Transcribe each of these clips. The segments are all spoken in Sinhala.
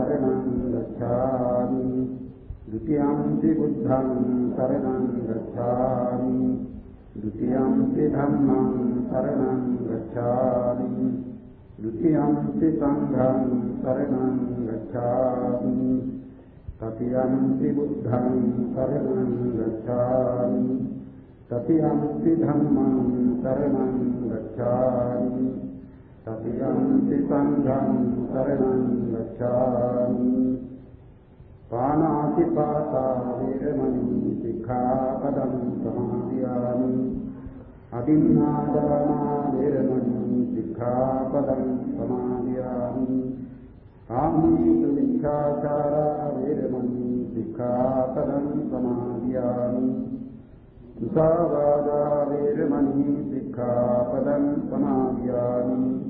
शरणं गच्छामि। द्वितीयं ते बुद्धं शरणं गच्छामि। द्वितीयं ते धर्मं शरणं गच्छामि। द्वितीयं ते सङ्घं शरणं गच्छामि। तृतीयं ते बुद्धं शरणं गच्छामि। तृतीयं ते धर्मं शरणं गच्छामि। සරණං ගච්ඡාමි පානාති පාතා වේරමණී සික්ඛාපදං සමාදියාමි අදින්නාදානා වේරමණී සික්ඛාපදං සමාදියාමි කාමීසු විචාචාරා වේරමණී සික්ඛාපදං සමාදියාමි මුසාවාදා වේරමණී සික්ඛාපදං සමාදියාමි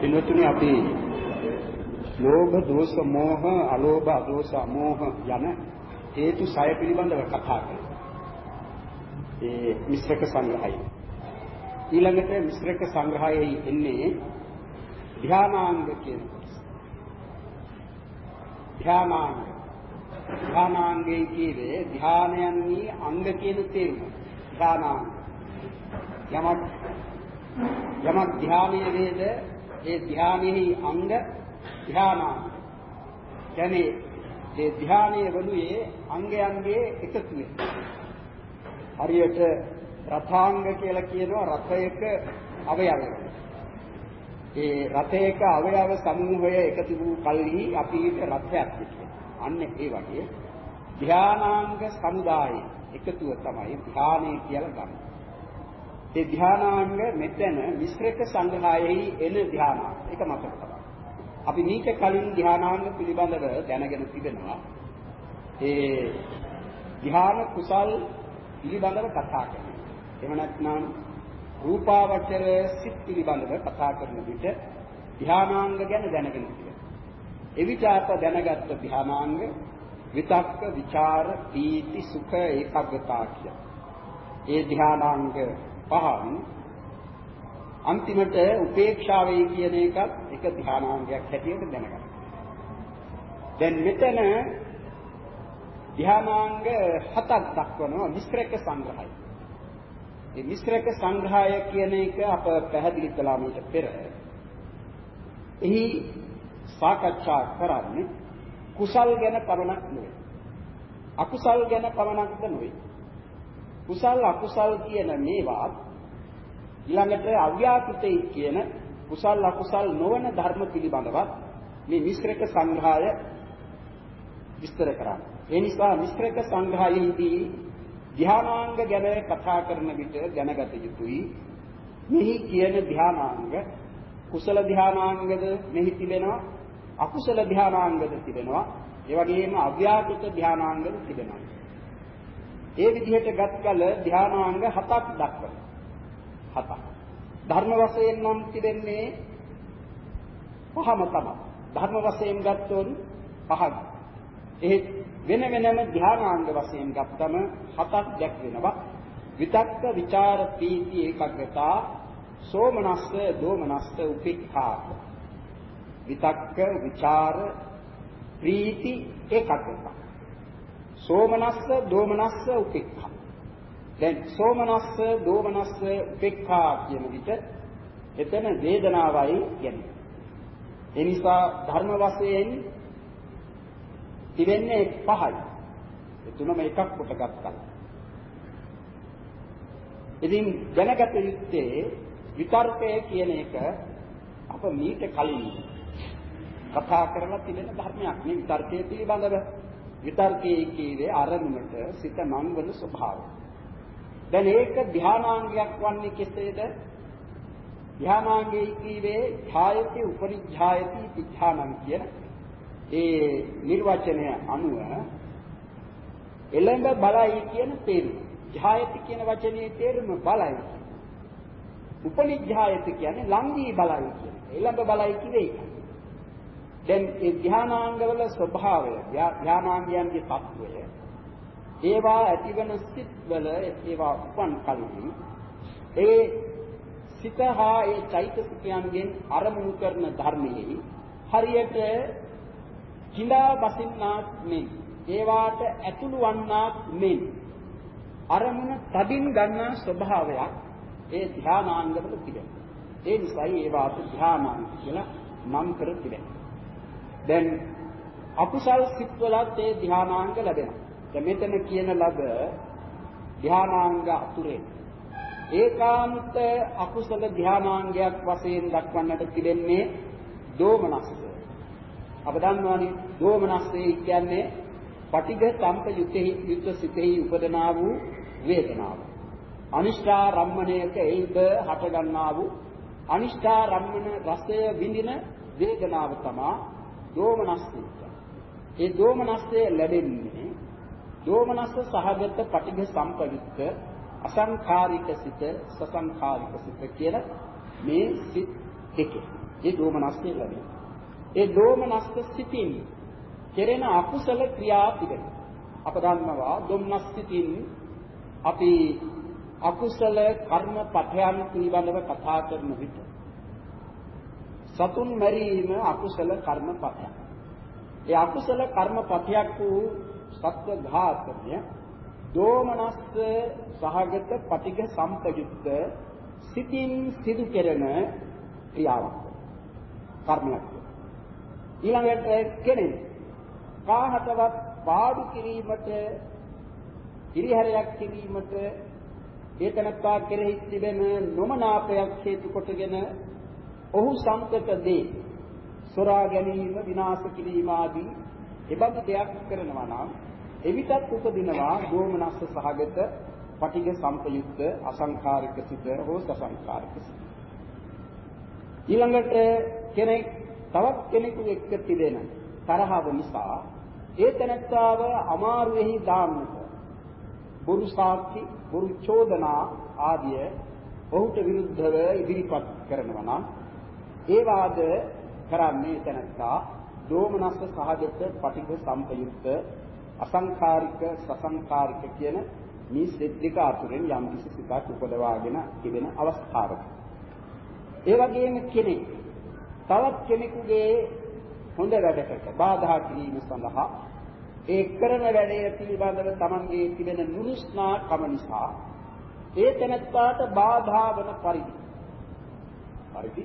පින්වත්නි අපි ලෝභ දෝෂ මෝහ අලෝභ අදෝෂ අමෝහ යන හේතු සය පිළිබඳව කතා කරනවා. ඒ මිශ්‍රක සංග්‍රහය. ඊළඟට මිශ්‍රක සංග්‍රහයේ එන්නේ ධානාංග කියන කොටස. ධානාංග. ධානාංගයේ කියවේ ධානයන්හි අංග කියන තේරුම. ධානාංග. යමක් යමක් ධානයේ වේද ඒ ධානයෙහි අංග ධානාංග. කියන්නේ ඒ ධානයේ වනුයේ අංගයන්ගේ එකතුව. හරියට රථාංග කියලා කියනවා රථයක අවයවය. ඒ රථයක අවයව සමූහය එකතු වූ කල්හි අපිට රථයක් කියනවා. අන්න ඒ වගේ ධානාංග සමුදාය එකතුව තමයි ධානය කියලා ගන්න. ඒ ධානාංග මෙතන මිශ්‍රක සංග්‍රහයෙහි එන ධානාංග. ඒක මතක තබන්න. අපි මේක කලින් ධානාංග පිළිබඳව දැනගෙන තිබෙනවා. ඒ ධාන කුසල් පිළිබඳව කතා කරනවා. එහෙම නැත්නම් රූපාවචර සිත් පිළිබඳව කතා කරන විට ධානාංග ගැන දැනගෙන තිබෙනවා. එවිට අප දැනගත්ත ධානාංග විතක්ක, ਵਿਚාර, පීති, සුඛ, ඒකාග්‍රතාව කිය. ඒ ධානාංග පහන් අන්තිමට උපේක්ෂාවේ කියන එකත් එක ධානාංගයක් හැටියට දැනගන්න. දැන් මෙතන ධානාංග හතක් දක්වනවා මිශ්‍රක සංග්‍රහය. මේ මිශ්‍රක සංග්‍රහය කියන එක අප පැහැදිලි කළා මීට පෙර. එහි සාකච්ඡා කරන්නේ කුසල් ගැන පමණක් නෙවෙයි. අකුසල් ගැන පමණක්ද නෙවෙයි. කුසල් අකුසල් කියන මේවා ඊළඟට අව්‍යාකෘතයි කියන කුසල් අකුසල් නොවන ධර්ම පිළිබඳවත් මේ මිශ්‍රක සංග්‍රහය විස්තර කරා. ඒ නිසා මිශ්‍රක සංග්‍රහයේදී ධානාංග ගැන කතා කරන විට දැනගත යුතුයි. මෙහි කියන ධානාංග කුසල ධානාංගද මෙහි තිබෙනවා අකුසල ධානාංගද තිබෙනවා ඒ වගේම අව්‍යාකෘත ධානාංගද තිබෙනවා ඒ විදිහට ගත්කල ධානාංග හතක් දක්වනවා. හතක්. ධර්ම වශයෙන් නම් තිබෙන්නේ පහම තමයි. ධර්ම වශයෙන් ගත්තොත් පහක්. ඒ වෙන වෙනම ධානාංග වශයෙන් ගත්තම හතක් දැක් වෙනවා. විතක්ක ਵਿਚාර පීති ඒකාග්‍රතා සෝමනස්ස දෝමනස්ස උපේක්ඛා විතක්ක ਵਿਚාර ප්‍රීති ඒකාග්‍රතා සෝමනස්ස දෝමනස්ස උපේක්ඛා දැන් සෝමනස්ස දෝමනස්ස උපේක්ඛා කියන විට එතන වේදනාවයි කියන්නේ ඒ නිසා ධර්ම වශයෙන් තිබෙන්නේ පහයි ඒ තුනම එකක් කොට ගත්තා. ඉතින් දැනගත යුත්තේ විතර්කය කියන එක අප මීට කලින් කතා කරලා තිබෙන ධර්මයක් නේ විතර්කයේ පිළිබඳව. විතර්කයේ කීවේ අරමුණට සිත නංවන ස්වභාවය. දැන් ඒක ධානාංගයක් වන්නේ කෙසේද? ධානාංගයේ කීවේ ඡායති උපරිඥායති තිඥානං කියන ඒ නිර්වචනය අනුව එළඹ බලයි කියන තේරුම. ඡායති කියන වචනේ තේරුම බලයි. උපනිඥායති කියන්නේ ලංගී බලයි කියන. එළඹ බලයි කියේ ඒක. දැන් ඒ ධානාංගවල ස්වභාවය ධානාංගයන්ගේ తත්වය ඒවා ඇතිවන සිත්වල ඒවා උපන් කලෙහි ඒ සිත හා ඒ චෛතසිකයන්ගෙන් අරමුණු කරන ධර්මයේ හරියට කිඳා බසින්නාක් මෙන් ඒවාට ඇතුළු වන්නාක් මෙන් අරමුණ තදින් ගන්නා ස්වභාවයක් ඒ ධානාංගවල තිබෙනවා. ඒ නිසායි ඒවාට ධානාංග කියලා නම් කර තිබෙනවා. දැන් අකුසල් සිත්වලත් ඒ ධානාංග ලැබෙනවා. දැන් මෙතන කියන ලබ ධානාංග අතුරෙන් ඒකාන්ත අකුසල ධානාංගයක් වශයෙන් දක්වන්නට තිබෙන්නේ දෝමනස්ස. අප දන්නවානේ දෝමනස්සේ කියන්නේ පටිඝ සම්පයුතෙහි යුත් සිතෙහි උපදනා වූ වේදනාව. අනිෂ්ඨා රම්මණයක එයිද හට ගන්නා වූ අනිෂ්ඨා රම්මන රසය විඳින වේදනාව තමයි දෝමනස්සය. ඒ දෝමනස්සය ලැබෙන්නේ දෝමනස්ස සහගත පටිඝ සම්පයුක්ත අසංඛාරික සිත සසංඛාරික සිත කියන මේ සිත් දෙකේ. ඒ දෝමනස්සය ලැබෙනවා. ඒ දෝමනස්ස සිතින් කෙරෙන අකුසල ක්‍රියා තිබෙනවා. අප දන්නවා දොම්නස් සිතින් අපි අකුසල කර්ම පඨයන් පිළිබඳව කතා කරන විට සතුන් මැරීම අකුසල කර්ම පථයක්. ඒ අකුසල කර්ම පථයක් වූ සත්ව ඝාතනය දෝමනස්ස සහගත පටිඝ සම්පයුක්ත සිතින් සිදු කෙරෙන ක්‍රියාවක්. කර්මයක්. ඊළඟට කෙනෙක් කාහතවත් පාඩු කිරීමට හිරිහැරයක් කිරීමට ඒතනත්තා කෙරෙහි තිබෙන නොමනාපයක් හේතු කොටගෙන ඔහු සංකත දේ සොරා ගැනීම විනාශ කිරීම ආදී එබඳු දෙයක් කරනවා නම් එවිටත් උපදිනවා දෝමනස්ස සහගත පටිඝ සම්පයුක්ත අසංඛාරික සිත හෝ සසංඛාරික සිත. ඊළඟට කෙනෙක් තවත් කෙනෙකු එක්ක තිබෙන තරහව නිසා ඒ තැනත්තාව අමාරුවෙහි දාන්නට බුරු සාක්ෂි බුරු චෝදනා ආදිය ඔහුට විරුද්ධව ඉදිරිපත් කරනවා නම් ඒ වාද කරන්නේ තැනත්තා දෝමනස්ස සහගත පටිඝ සම්පයුක්ත අසංකාරික සසංකාරික කියන මේ සෙත් දෙක අතුරෙන් යම් කිසි සිතක් උපදවාගෙන තිබෙන අවස්ථාවක. ඒ වගේම කෙනෙක් තවත් කෙනෙකුගේ හොඳ වැඩකට බාධා කිරීම සඳහා ඒ කරන වැඩේ පිළිබඳව Tamanගේ තිබෙන නුරුස්නා කම නිසා ඒ තැනත්තාට බාධා වන පරිදි පරිදි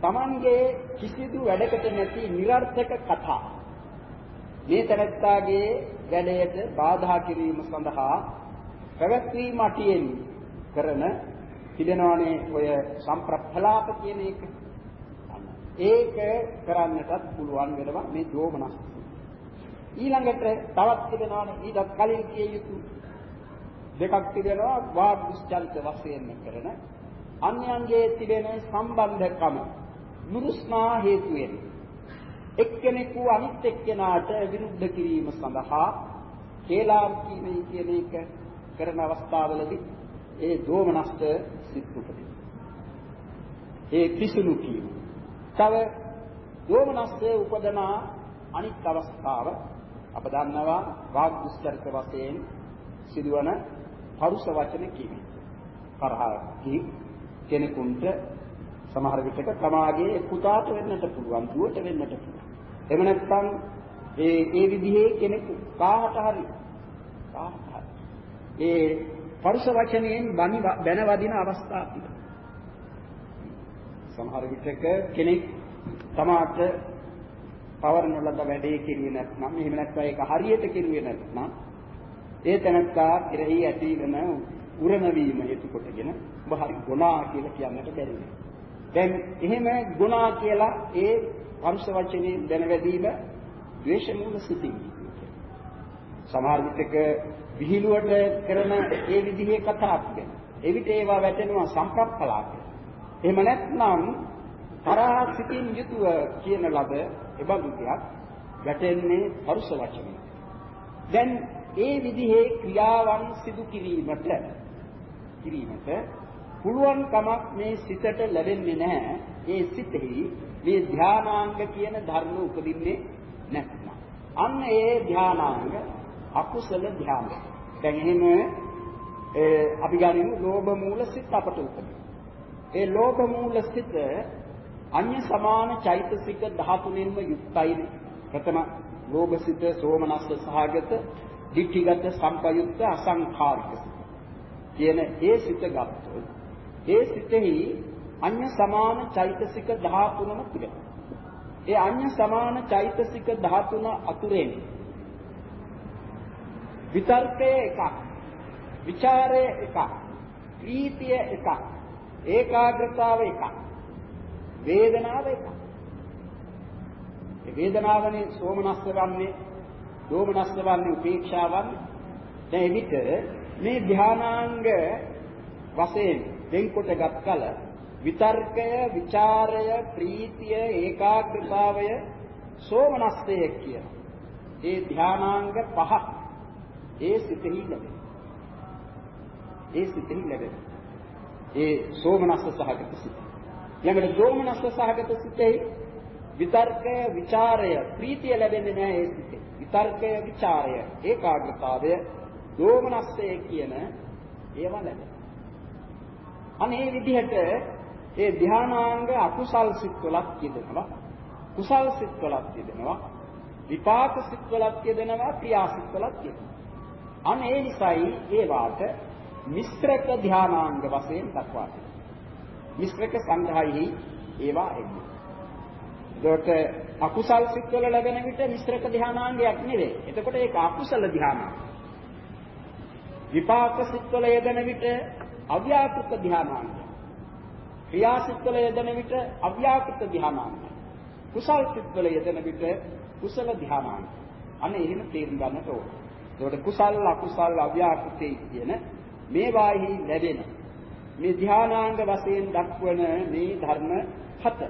Tamanගේ කිසිදු වැඩකට නැති નિરර්ථක කතා මේ තැනත්තාගේ වැඩයට බාධා කිරීම සඳහා පැවැත්වීම අටියෙන් කරන තිබෙනවානේ ඔය සම්ප්‍රප්පලාප කියන එක. ඒක කරන්නටත් පුළුවන් වෙනවා මේ දෝමනස්. ඊළඟට තවත් තිබෙනවානේ ඊටත් කලින් කිය යුතු දෙකක් තිබෙනවා වාග් දුස්චරිත වශයෙන් කරන අන්‍යයන්ගේ තිබෙන සම්බන්ධකම නුරුස්නා හේතුවෙන් එක්කෙනෙකු අනිත් එක්කෙනාට විරුද්ධ කිරීම සඳහා කේලාම් කීමේ කියන එක කරන අවස්ථාවලදී ඒ දෝමනස්ත සිත් උපදී. ඒ පිසුණු කීම. තව දෝමනස්සේ උපදන අනිත් අවස්ථාව අප දන්නවා වාග් දුස්චරිත වශයෙන් සිදුවන පරුෂ වචන කීමේ. කරහකි කෙනෙකුට සමහර විටක තමාගේ පුතාට වෙන්නට පුළුවන් දුවට වෙන්නට පුළුවන්. එහෙම නැත්නම් ඒ ඒ විදිහේ කෙනෙකු කාහට හරි කාහට හරි ඒ පරුෂ වචනයෙන් බැන වදින අවස්ථා තිබෙනවා. සමහර විටක කෙනෙක් තමාට පවරන ලද වැඩේ කෙරුවේ නැත්නම් එහෙම නැත්නම් ඒක හරියට කෙරුවේ නැත්නම් ඒ තැනත්තා කෙරෙහි ඇති වෙන උරණ වීම හේතු කොටගෙන ඔබ හරි ගුණා කියලා කියන්නට බැරි නෑ. දැන් එහෙම ගුණා කියලා ඒ පරුෂ වචනේ දැනවැදීම ද්වේෂ මූල සිතින්. සමහර විටක විහිළුවට කරන ඒ විදිහේ කතාවක් වෙන. එවිට ඒවා වැටෙනවා සම්ප්‍රප්පලාපය. එහෙම නැත්නම් තරහ සිතින් යුතුව කියන ලද එබඳු දෙයක් වැටෙන්නේ පරුෂ වචනේ. දැන් ඒ විදිහේ ක්‍රියාවන් සිදු කිරීමට කිරීමට පුළුවන් කමක් මේ සිතට ලැබෙන්නේ නැහැ. ඒ සිතෙහි මේ ධානාංග කියන ධර්ම උපදින්නේ නැත්නම්. අන්න ඒ ධානාංග අකුසල ධානය. දැන් එහෙම අපි ගනිමු ලෝභ මූල සිත් අපට උපදින. ඒ ලෝභ මූල සිත අන්‍ය සමාන චෛතසික 13න්ම යුක්තයිනේ. ප්‍රථම ලෝභ සිත සෝමනස්ස සහගත, ditthිගත, සම්පයුක්ත, අසංඛාරික සිත. කියන ඒ සිත ගත්තොත් ඒ සිතෙහි අන්‍ය සමාන චෛතසික 13ම තිබෙනවා. ඒ අන්‍ය සමාන චෛතසික 13 අතුරෙන් විතර්කය එකක්, ਵਿਚාරය එකක්, ප්‍රීතිය එකක්, ඒකාග්‍රතාව එකක්, වේදනාව එකක්. ඒ වේදනාවනේ සෝමනස්ස වන්නේ, දෝමනස්ස වන්නේ උපේක්ෂාවන්නේ. දැන් එවිට මේ ධානාංග වශයෙන් වෙන්කොටගත් කල විතර්කය, ਵਿਚාරය, ප්‍රීතිය, ඒකාග්‍රතාවය සෝමනස්තය කියන ඒ ධානාංග පහ ඒ සිතෙහි ලැබේ. ඒ සිතෙහි ලැබේ. ඒ සෝමනස්ස සහගත සිත. ළඟට සෝමනස්ස සහගත සිතෙහි විතර්කය, ਵਿਚාරය, ප්‍රීතිය ලැබෙන්නේ නැහැ ඒ සිතේ. විතර්කය, ਵਿਚාරය, ඒකාග්‍රතාවය, දෝමනස්සය කියන ඒවා ලැබෙනවා. අනේ විදිහට ඒ ධානාංග අකුසල් සිත්වලක් යෙදෙනවා. කුසල් සිත්වලක් යෙදෙනවා. විපාක සිත්වලක් යෙදෙනවා, ක්‍රියා සිත්වලක් යෙදෙනවා. අන ඒ නිසායි ඒ වාට මිශ්‍රක ධානාංග වශයෙන් දක්වා තිබෙනවා. මිශ්‍රක සංග්‍රහයෙහි ඒවා එන්නේ. ඒකට අකුසල් සිත්වල ලැබෙන විට මිශ්‍රක ධානාංගයක් නෙවෙයි. එතකොට ඒක අකුසල ධානාංග. විපාක සිත්වල යෙදෙන විට අව්‍යාකෘත ධානාංග. ක්‍රියාසිතවල යෙදෙන විට අව්‍යාකෘත ධානාංග. කුසල් සිත්වල යෙදෙන විට කුසල ධානාංග. අනේ එහෙම තේරුම් ගන්නට ඕන. ඒකට කුසල් අකුසල් අව්‍යාකෘතේ කියන මේ වාහි ලැබෙන මේ ධානාංග වශයෙන් දක්වන මේ ධර්ම හත.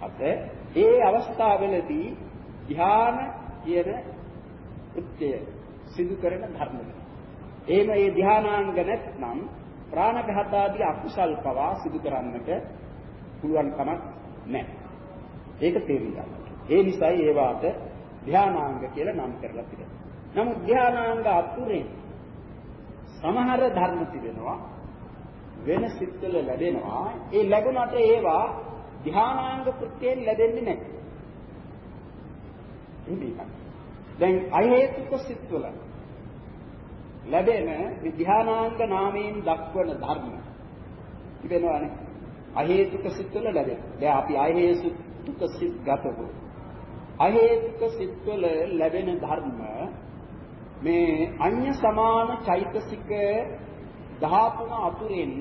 අත ඒ අවස්ථාවවලදී ධ්‍යාන කියන උත්ය සිදු කරන ධර්ම. එහෙම මේ ධානාංග නැත්නම් ප්‍රාණඝාත ආදී අකුසල් පවා සිදු කරන්නට පුළුවන් කමක් නැහැ. ඒක තේරුම් ගන්න. ඒ නිසායි ඒවාට ධානාංග කියලා නම් කරලා තිබෙනවා. නමුත් ධානාංග අතුරෙන් සමහර ධර්ම තිබෙනවා වෙන සිත්වල ලැබෙනවා. ඒ ලැබුණට ඒවා ධානාංග කෘත්‍යයෙන් ලැබෙන්නේ නැහැ. මේක. දැන් අහේතුක සිත්වල ලැබෙන විධානාංග නාමයෙන් දක්වන ධර්ම තිබෙනවානේ අහේතුක සිත්වල ලැබෙන. දැන් අපි අහේතුක සිත් ගතකො. අහේතුක සිත්වල ලැබෙන ධර්ම මේ අන්‍ය සමාන චෛතසික 13 අතුරෙන්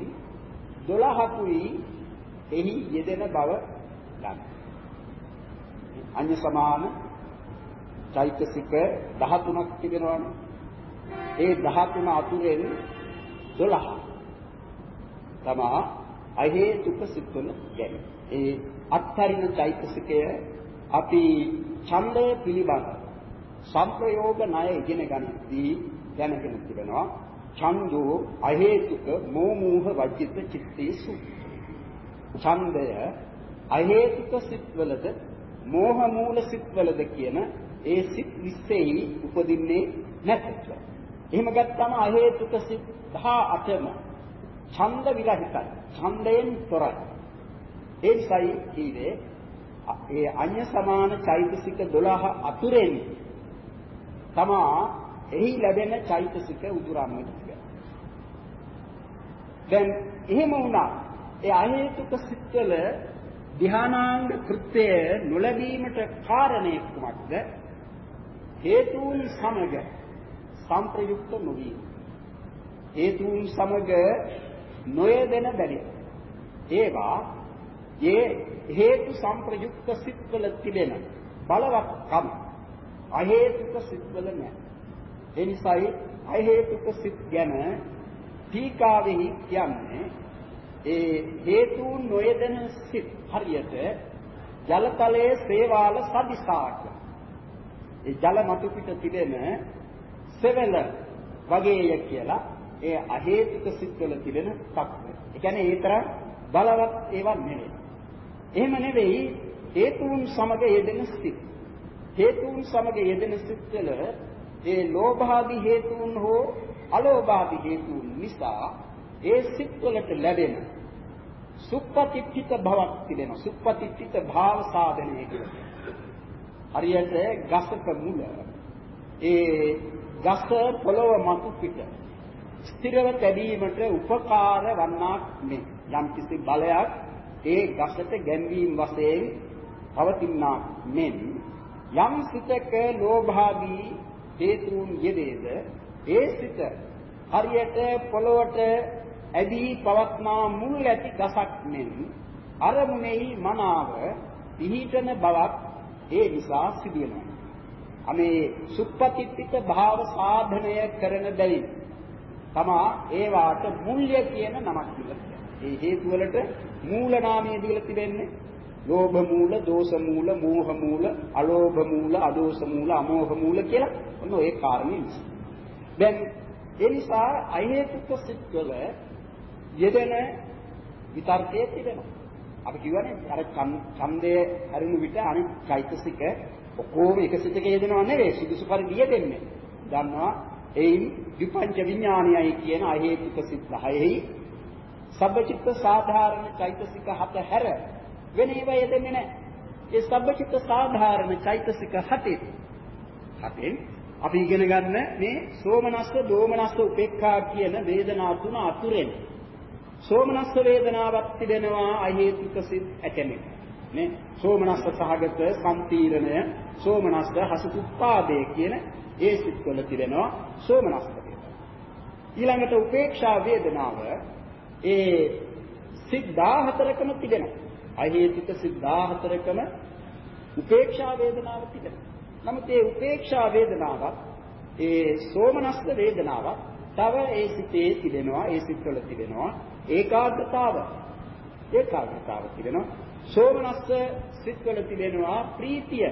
12කුයි එහි යෙදෙන බව ගන්න. අන්‍ය සමාන චෛතසික 13ක් තිබෙනවානේ. ඒ 13 අතුරෙන් 12 තමා අහේතුක සිත්වල ගැන. ඒ අත්තරින චෛතසිකය අපි ඡන්දය පිළිබඳ සම්ප්‍රයෝග ණය ඉගෙන ගනිද්දී දැනගෙන තිබෙනවා. ඡන්தோ අහේතුක මෝමූහ වජිත චිත්තේසු. ඡන්දය අහේතුක සිත්වලද මෝහ මූල සිත්වලද කියන ඒ සිත් විශ්ෙහි උපදින්නේ නැත්ද එහෙම ගත්තම අහේතුක සිත් 18ම ඡන්ද විරහිතයි. ඡන්දයෙන් තොරයි. ඒ නිසායි කීවේ ඒ අන්‍ය සමාන චෛතසික 12 අතුරෙන් තමා එහි ලැබෙන චෛතසික උතුරන්නට තිබෙනවා. දැන් එහෙම වුණා ඒ අහේතුක සිත්වල ධානාංග කෘත්‍ය නොලැබීමට කාරණේ කුමක්ද? හේතුන් සමග සංප්‍රයුක්ත නොවී. හේතුන් සමග නොයදෙන බැරි ඒවා ඒ හේතු සංප්‍රයුක්ත සිත්වල තිබෙන බලවත්කම අහේතුක සිත්වල නැහැ ඒ නිසායි අහේතුක සිත් ගැන ටීකාවෙහි කියන්නේ ඒ හේතුන් නොයදෙන සිත් හරියට ජලතලයේ සේවාල සදිසාක ඒ ජල මතු පිට තිබෙන සෙවල වගේය කියලා ඒ අහේතුක සිත්වල තිබෙන තත්ත්වය. ඒ කියන්නේ ඒ තරම් බලවත් ඒවා නෙවෙයි. එහෙම නෙවෙයි හේතුන් සමග යෙදෙන සිත්. හේතුන් සමග යෙදෙන සිත්වල ඒ ලෝභාදී හේතුන් හෝ අලෝභාදී හේතුන් නිසා ඒ සිත්වලට ලැබෙන සුප්පතිත්ථිත භවක් තිබෙනවා. සුප්පතිත්ථිත භාව සාධනය කියලා. හරියට ගසක මුල ඒ ගස පොළව මතු පිට ස්ථිරව තැබීමට උපකාර වන්නාක් මේ යම් කිසි බලයක් ඒ ගසට ගැන්වීම වශයෙන් පවතිනා මෙන් යම් සිතක ලෝභාදී හේතුන් යෙදේද ඒ සිත හරියට පොළොවට ඇදී පවත්නා මුල් ඇති ගසක් මෙන් අරමුණෙහි මනාව පිහිටන බවක් ඒ නිසා සිදුවෙනවා. අනේ සුප්පතිත්තික භාව සාධනය කරන බැවින් තමා ඒවාට මුල්‍ය කියන නමක් දීලා ඒ හේතු වලට මූල නාමය දීලා තිබෙන්නේ. ලෝභ මූල, දෝෂ මූල, මෝහ මූල, අලෝභ මූල, අදෝෂ මූල, අමෝහ මූල කියලා ඔන්න ඒ කාරණේ නිසා. දැන් ඒ නිසා අහේතුක සිත්වල යෙදෙන විතර්කයේ තිබෙනවා. අපි කියවනේ අර ඡන්දය හරිනු විට අනිත් චෛතසික ඔක්කොම එක සිතක යෙදෙනව නෙවෙයි සුදුසු පරිදි යෙදෙන්නේ. දන්නවා එයින් විපංච විඥානයයි කියන අහේතුක සිත් 10ෙහි සබ්බචිත්ත සාධාරණ චෛතසික හත හැර වෙන ඒවා යෙදෙන්නේ නැහැ. ඒ සබ්බචිත්ත සාධාරණ චෛතසික හතේ හතෙන් අපි ඉගෙන ගන්න මේ සෝමනස්ස, දෝමනස්ස, උපේක්ඛා කියන වේදනා තුන අතුරෙන් සෝමනස්ස වේදනාවක් තිබෙනවා අහේතුක සිත් ඇතෙන්නේ නේ සෝමනස්ස සහගත සම්තීරණය සෝමනස්ස හසුතුප්පාදේ කියන ඒ සිත්වල තිබෙනවා සෝමනස්ස ඊළඟට උපේක්ෂා වේදනාව ඒ සිත් 14කම තිබෙනවා. අහේතුක සිත් 14කම උපේක්ෂා වේදනාව තිබෙනවා. නමුත් ඒ උපේක්ෂා වේදනාවත් ඒ සෝමනස්ස වේදනාවත් තව ඒ සිතේ තිබෙනවා ඒ සිත්වල තිබෙනවා ඒකාග්‍රතාව. ඒකාග්‍රතාව තිබෙනවා. සෝමනස්ස සිත්වල තිබෙනවා ප්‍රීතිය.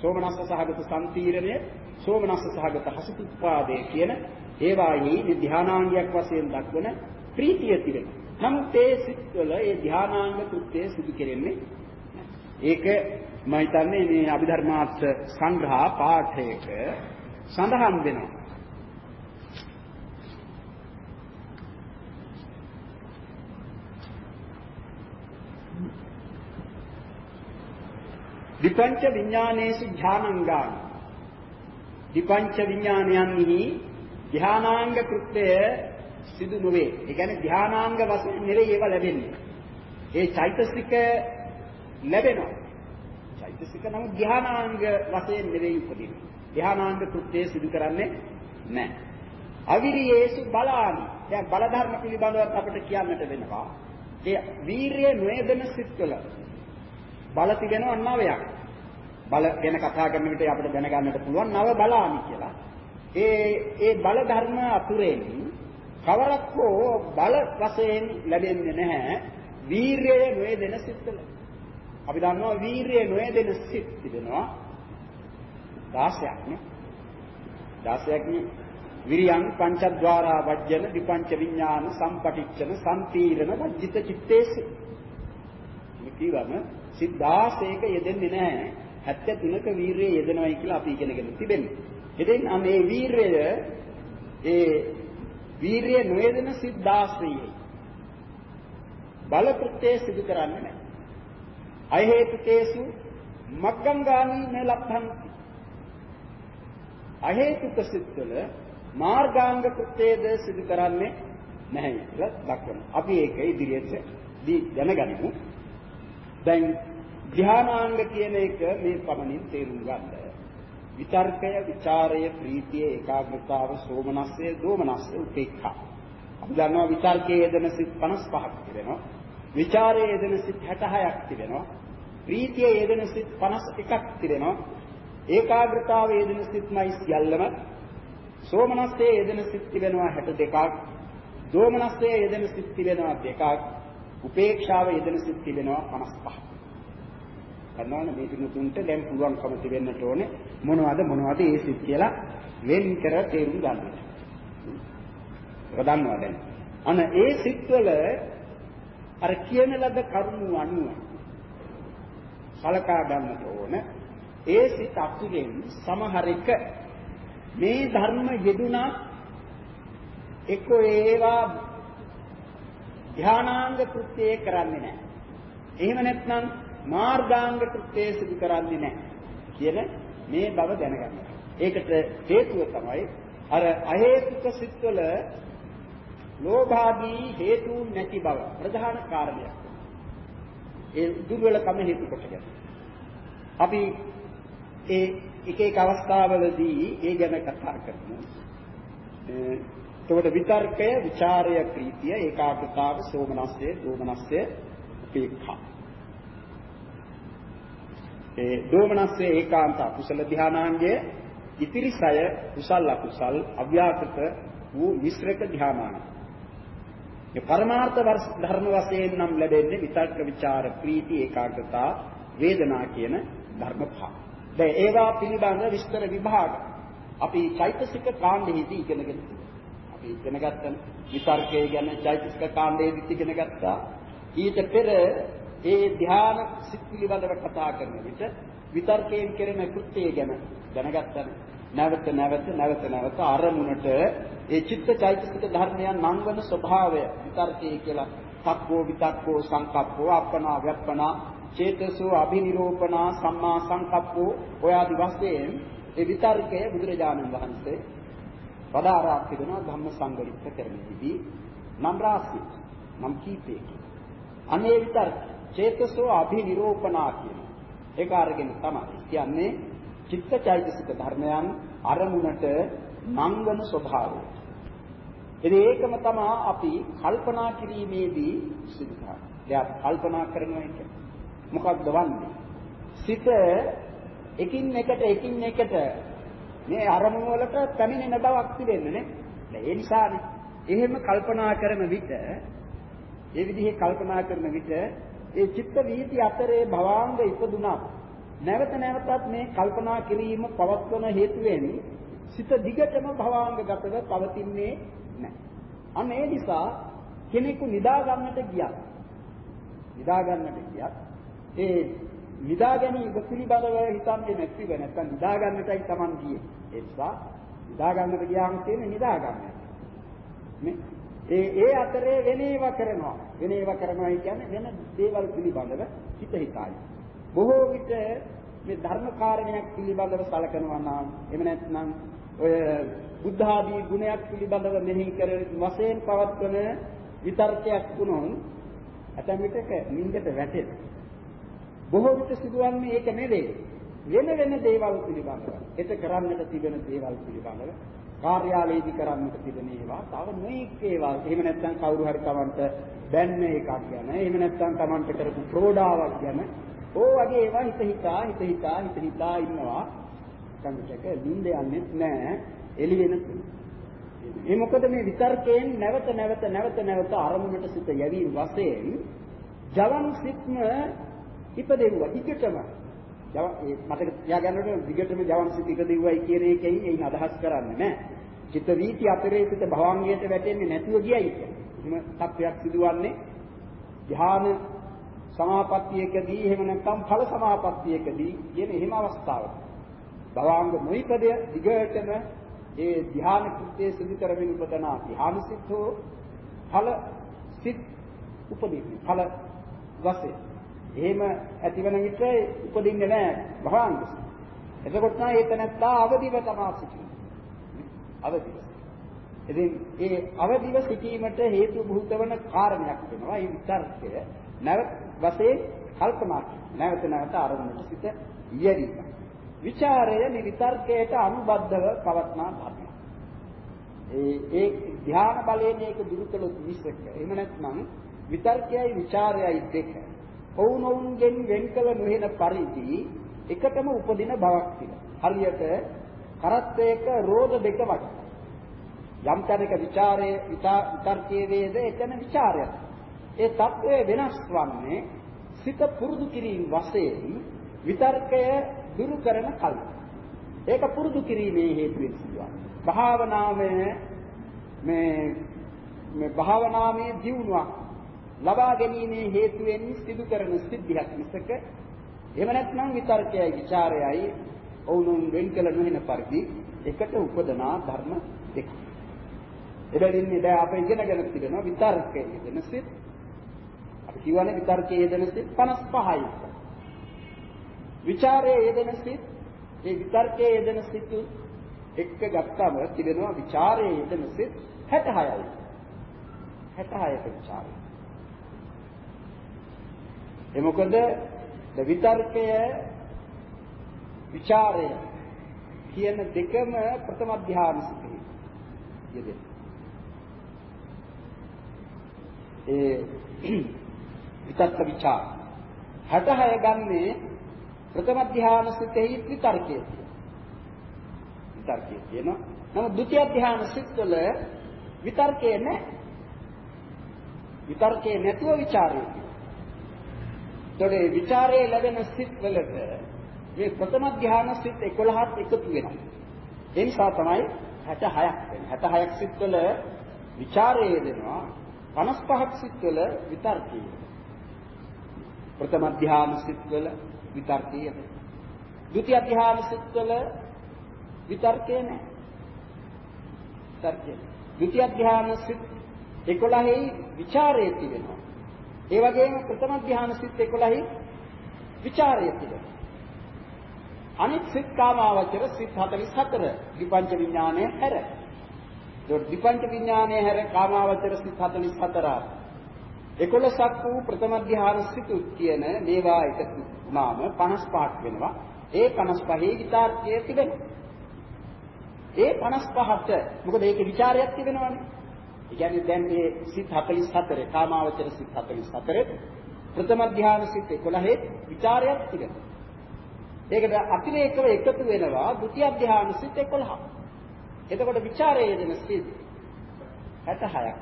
සෝමනස්ස සහගත සම්තීරණය සෝමනස්ස සහගත හසුතුප්පාදේ කියන ඒවායි ධානාංගයක් වශයෙන් දක්වන ප්‍රීතිය තිබෙනවා නමුත් ඒ සිත්වල ඒ ධානාංග කෘත්‍යය සිදු කෙරෙන්නේ ඒක මම හිතන්නේ මේ අභිධර්මාර්ථ සංග්‍රහ පාඨයක සඳහන් වෙනවා. විපංච විඥානේසු ඥානංගාන විපංච විඥානයන්හි ධානාංග කෘත්‍යය සිදු නොවේ. ඒ කියන්නේ ධානාංග වශයෙන් නෙවෙයි ඒවා ලැබෙන්නේ. ඒ චෛතසික ලැබෙනවා. චෛතසික නම් ධානාංග වශයෙන් නෙවෙයි උපදින්නේ. ධානාංග කෘත්‍යය සිදු කරන්නේ නැහැ. අවිරියේසු බලානි. දැන් බල ධර්ම පිළිබඳව අපිට කියන්නට වෙනවා. ඒ වීරිය නොයදෙන සිත්වල බල තිබෙනවා නවයක්. බල ගැන කතා කරන විට අපිට දැනගන්නට පුළුවන් නව බලානි කියලා. ඒ ඒ බල ධර්ම අතුරෙන් කවරක් හෝ බල වශයෙන් ලැබෙන්නේ නැහැ වීරිය නොයදෙන සිත්වල. අපි දන්නවා වීරිය නොයදෙන සිත් තිබෙනවා 16ක් නේ. 16ක් නේ. විරියං පංචද්වාරා වජ්ජන විපංච විඥාන සම්පටිච්ඡන සම්පීරණ වජ්ජිත චිත්තේසු. මේ කියවම සිත් 16ක යෙදෙන්නේ නැහැ. 73ක වීරිය යෙදෙනවයි කියලා අපි ඉගෙනගෙන තිබෙන්නේ. එතෙන් මේ වීරිය ඒ වීරිය නොයෙදෙන සිත් 16යි. බල ප්‍රත්‍ය සිදු කරන්නේ නැහැ. අහේතුකේසු මග්ගංගානි නලබ්ධන්ති. අහේතුක සිත්වල මාර්ගාංග කෘත්‍යයද සිදු කරන්නේ නැහැ කියලා දක්වනවා. අපි ඒක ඉදිරියට දී දැනගනිමු. දැන් ධානාංග කියන එක මේ පමණින් තේරුම් ගන්න. විතර්කය, ਵਿਚාරය, ප්‍රීතිය, ඒකාග්‍රතාව, සෝමනස්සය, දෝමනස්සය, උපේක්ඛා. අපි දන්නවා විතර්කයේ යෙදෙන සිත් 55ක් තිබෙනවා. විචාරයේ යෙදෙන සිත් 66ක් තිබෙනවා. ප්‍රීතියේ යෙදෙන සිත් 51ක් තිබෙනවා. ඒකාග්‍රතාවයේ යෙදෙන සිත්මයි සියල්ලම. සෝමනස්සයේ යෙදෙන සිත් තිබෙනවා 62ක්. දෝමනස්සයේ යෙදෙන සිත් තිබෙනවා 2ක්. උපේක්ෂාව යෙදෙන සිත් තිබෙනවා 55ක්. කරනවනේ මේ පිටුතුන්ට දැන් පුළුවන්කම තිබෙන්නට ඕනේ මොනවද මොනවද ඒ සිත් කියලා වෙන් කර තේරුම් ගන්නට. ඒක දන්නවා දැන්. අන ඒ සිත්වල අර කියන ලද කරුණු අනුව සලකා ගන්නට ඕන ඒ සිත් අතුරෙන් සමහර එක මේ ධර්ම යෙදුනා එක්ක ඒවා ධානාංග කෘත්‍යය කරන්නේ නැහැ. එහෙම නැත්නම් මාර්ගාංග කෘත්‍යය සිදු කරන්නේ නැහැ කියන මේ බව දැනගන්න. ඒකට හේතුව තමයි අර අහේතුක සිත්වල ලෝභාදී හේතු නැති බව ප්‍රධාන කාරණයක්. ඒ දුර්වලකම හේතු කොටගෙන. අපි ඒ එක එක අවස්ථාවලදී ඒ ගැන කතා කරමු. එතකොට විතර්කය, ਵਿਚාරය, ප්‍රීතිය, ඒකාග්‍රතාව, සෝමනස්සය, දෝමනස්සය, උපේක්ඛා. ඒ දෝමනස්සය ඒකාන්ත අකුසල ධානාංගය, ඉතිරි සය කුසල අකුසල් අව්‍යාකෘත වූ මිශ්‍රක ධානාංග. මේ පරමාර්ථ ධර්ම වශයෙන් නම් ලැබෙන්නේ විතර්ක, ਵਿਚාර, ප්‍රීති, ඒකාග්‍රතාව, වේදනා කියන ධර්ම පහ. දැන් ඒවා පිළිබඳ විස්තර විභාග අපි චෛතසික කාණ්ඩෙහිදී ඉගෙනගෙන අපි ඉගෙන ගත්තා විතර්කය ගැන චෛතසික කාණ්ඩයේදී ඉගෙන ගත්තා ඊට පෙර ඒ ධ්‍යාන සිත් පිළිබඳව කතා කරන විට විතර්කයෙන් කෙරෙන කෘත්‍යය ගැන දැනගත්තා නැවත නැවත නැවත නැවත අරමුණට ඒ චිත්ත චෛතසික ධර්මයන් නංවන ස්වභාවය විතර්කය කියලා තක්කෝ විතක්කෝ සංකප්පෝ අපනා ව්‍යප්පනා චේතසෝ අභිනිරෝපණා සම්මා සංකප්පෝ ඔය ආදි වශයෙන් ඒ විතර්කය බුදුරජාණන් වහන්සේ වදාරා තිබෙනවා ධම්ම සංගරිත කරණෙහිදී නම් රාශිය නම් කීපයකින් අනේ විතර්ක චේතසෝ අභිනිරෝපණා කියන ඒක අරගෙන තමයි කියන්නේ චිත්තචෛතසික ධර්මයන් අරමුණට නංවන ස්වභාවය. ඉතින් ඒකම තමයි අපි කල්පනා කිරීමේදී සිදු කරන්නේ. දැන් කල්පනා කරනවා කියන්නේ මොකක්ද වන්නේ? සිත එකින් එකට එකින් එකට මේ අරමුණ වලට පැමිණෙන බවක් තිබෙන්නේ නේ. ඒ නිසානේ. එහෙම කල්පනා කරන විට ඒ විදිහේ කල්පනා කරන විට ඒ චිත්ත වීති අතරේ භවාංග ඉපදුනා. නැවත නැවතත් මේ කල්පනා කිරීම පවත්වන හේතුවෙන් සිත දිගටම භවාංගගතව පවතින්නේ නැහැ. අන්න ඒ නිසා කෙනෙකු නිදා ගන්නට ගියත් නිදා ගන්නට ගියත් ඒ නිදා ගැනීම පිළිබඳව හිතන්නේ නැතිව නැත්නම් නිදා ගන්නටයි Taman ගියේ. ඒ නිසා නිදා ගන්නට ගියාම තියෙන්නේ නිදා ගන්න. නේ? ඒ ඒ අතරේ වෙන ඒවා කරනවා. වෙන ඒවා කරනවා කියන්නේ වෙන දේවල් පිළිබඳව හිත හිතයි. බොහෝ විට මේ ධර්ම කාරණයක් පිළිබඳව සලකනවා නම් එහෙම නැත්නම් ඔය බුද්ධ ආදී ගුණයක් පිළිබඳව මෙහි කර වශයෙන් පවත්වන විතර්කයක් වුණොත් ඇතැම් විටක නින්දට වැටෙනවා. බොහෝ විට සිදුවන්නේ ඒක නෙවෙයි. වෙන වෙන දේවල් පිළිබඳව. එත කරන්නට තිබෙන දේවල් පිළිබඳව කාර්යාලයේදී කරන්නට තිබෙන ඒවා තව නොඑක් ඒවා. එහෙම නැත්නම් කවුරු හරි Tamanට බැන්න එකක් ගැන, එහෙම නැත්නම් Tamanට කරපු ප්‍රෝඩාවක් ගැන, ඕ වගේ ඒවා හිත හිතා හිත හිතා හිත හිතා ඉන්නවා. කන්දටක නිින්ද යන්නේ නැහැ. එළි වෙන ඒ මොකද මේ විතර්කයෙන් නැවත නැවත නැවත නැවත අරමුණට සිත යැවීම වශයෙන් ජවන් සිත්ම ඉපදෙව්වා දිගටම ඒ මතක තියාගන්නට දිගටම ජවන්සිත ඉපදෙව්වයි කියන එකෙන් එයින් අදහස් කරන්නේ නැහැ. චිත්ත වීති අතරේ සිට භවංගයට වැටෙන්නේ නැතුව ගියයි කියන්නේ. එහෙම තත්වයක් සිදුවන්නේ ධ්‍යාන සමාපත්තියකදී එහෙම නැත්නම් ඵල සමාපත්තියකදී කියන එහෙම අවස්ථාවක. භවංග නොයිපදය දිගටම ඒ ධ්‍යාන කෘත්‍ය සිදු කරමින් උපදන ධ්‍යානසිතෝ ඵල සිත් උපදීවි. ඵල වශයෙන් එහෙම ඇතිවන විට උපදින්නේ නැහැ භවංග. එතකොට නම් ඒ තැනත්තා අවදිව තමා සිටිනවා. අවදිව. ඉතින් ඒ අවදිව සිටීමට හේතු භූත වන කාරණයක් වෙනවා. ඒ විචර්කය නැවත වශයෙන් කල්පනා නැවත නැවත අරමුණට සිට යෙදීම. විචාරය නිවිතර්කයට අනුබද්ධව පවත්නා ධර්මයක්. ඒ ඒ ධ්‍යාන බලයෙන් ඒක දුරු කළොත් මිසක. එහෙම නැත්නම් විතර්කයයි විචාරයයි දෙක ඔවුනොවුන්ගෙන් වෙන් කළ නොහෙන පරිදි එකටම උපදින බවක් තිබෙනවා. හරියට කරත්තයක රෝධ දෙක වගේ. යම් තැනක ਵਿਚාරයේ විතර්කයේ වේද එතන ਵਿਚාරය. ඒ తත්වයේ වෙනස් වන්නේ සිත පුරුදු කිරීම වශයෙන් විතර්කය දුරු කරන කල. ඒක පුරුදු කිරීමේ හේතුවෙන් සිදුවන. භාවනාවේ මේ මේ භාවනාවේ දියුණුවක් ලබා ගැනීමේ හේතුවෙන් සිදු කරන සිද්ධියක් මිසක එහෙම නැත්නම් විතර්කයයි ਵਿਚාරයයි ඔවුන් වෙන් කළ නොවන පරිදි එකට උපදනා ධර්ම දෙකක්. එබැවින් දැන් අප ඉගෙනගෙන තිබෙනවා විතර්කයේ යෙදෙන සිත්. අපි කියවනේ විතර්කයේ යෙදෙන සිත් 55යි. විචාරයේ යෙදෙන සිත් ඒ විතර්කයේ යෙදෙන සිත් එක්ක ගත්තම තිබෙනවා විචාරයේ යෙදෙන සිත් 66යි. 66ක විචාරය. ඒ මොකද විතර්කය ਵਿਚාරය කියන දෙකම ප්‍රථම ධ්‍යාන සිතේ යෙදෙන. ඒ විතක්ක ਵਿਚාර 66 ගන්නේ ප්‍රථම ධ්‍යාන සිතෙහි විතර්කයේ. විතර්කයේ කියනවා. නමුත් ဒုတိ ය ධ්‍යාන සිත්වල විතර්කයේ නැහැ. විතර්කයේ නැතුව ਵਿਚාරය. ඒතකොට මේ ਵਿਚාරයේ ලැබෙන සිත් වලට මේ ප්‍රථම ධ්‍යාන සිත් 11ක් එකතු වෙනවා. ඒ නිසා තමයි 66ක් වෙන්නේ. 66ක් සිත් වල ਵਿਚාරයේ දෙනවා 55ක් සිත් වල විතර්කය. ප්‍රථම ධ්‍යාන සිත් වල විතර්කය. ဒုတိ ය ධ්‍යාන සිත් වල විතර්කය නැහැ. විතර්කය. ဒုတိ ය ධ්‍යාන සිත් 11යි ਵਿਚාරයේ තියෙනවා. ඒ වගේම ප්‍රථම ධ්‍යාන සිත් 11යි ਵਿਚාරය තිබෙනවා. අනිත් සිත් කාමාවචර සිත් 44 විපංච විඥානය හැර. ඒ විපංච විඥානය හැර කාමාවචර සිත් 44. 11ක් වූ ප්‍රථම ධ්‍යාන සිත් කියන මේවා එකතු වුණාම 55ක් වෙනවා. ඒ 55 විචාර්කයේ තිබෙනවා. ඒ 55ට මොකද ඒකේ ਵਿਚාරයක් තිබෙනවානේ. ඒ කියන්නේ දැන් මේ සිත් 44 කාමාවචර සිත් 44 ප්‍රථම ධ්‍යාන සිත් 11 ਵਿਚාරයක් තිබෙනවා. ඒකට අතිරේකව එකතු වෙනවා ဒုတိ ය ධ්‍යාන සිත් 11. එතකොට ਵਿਚාරයේ දෙන සිත් 66ක්.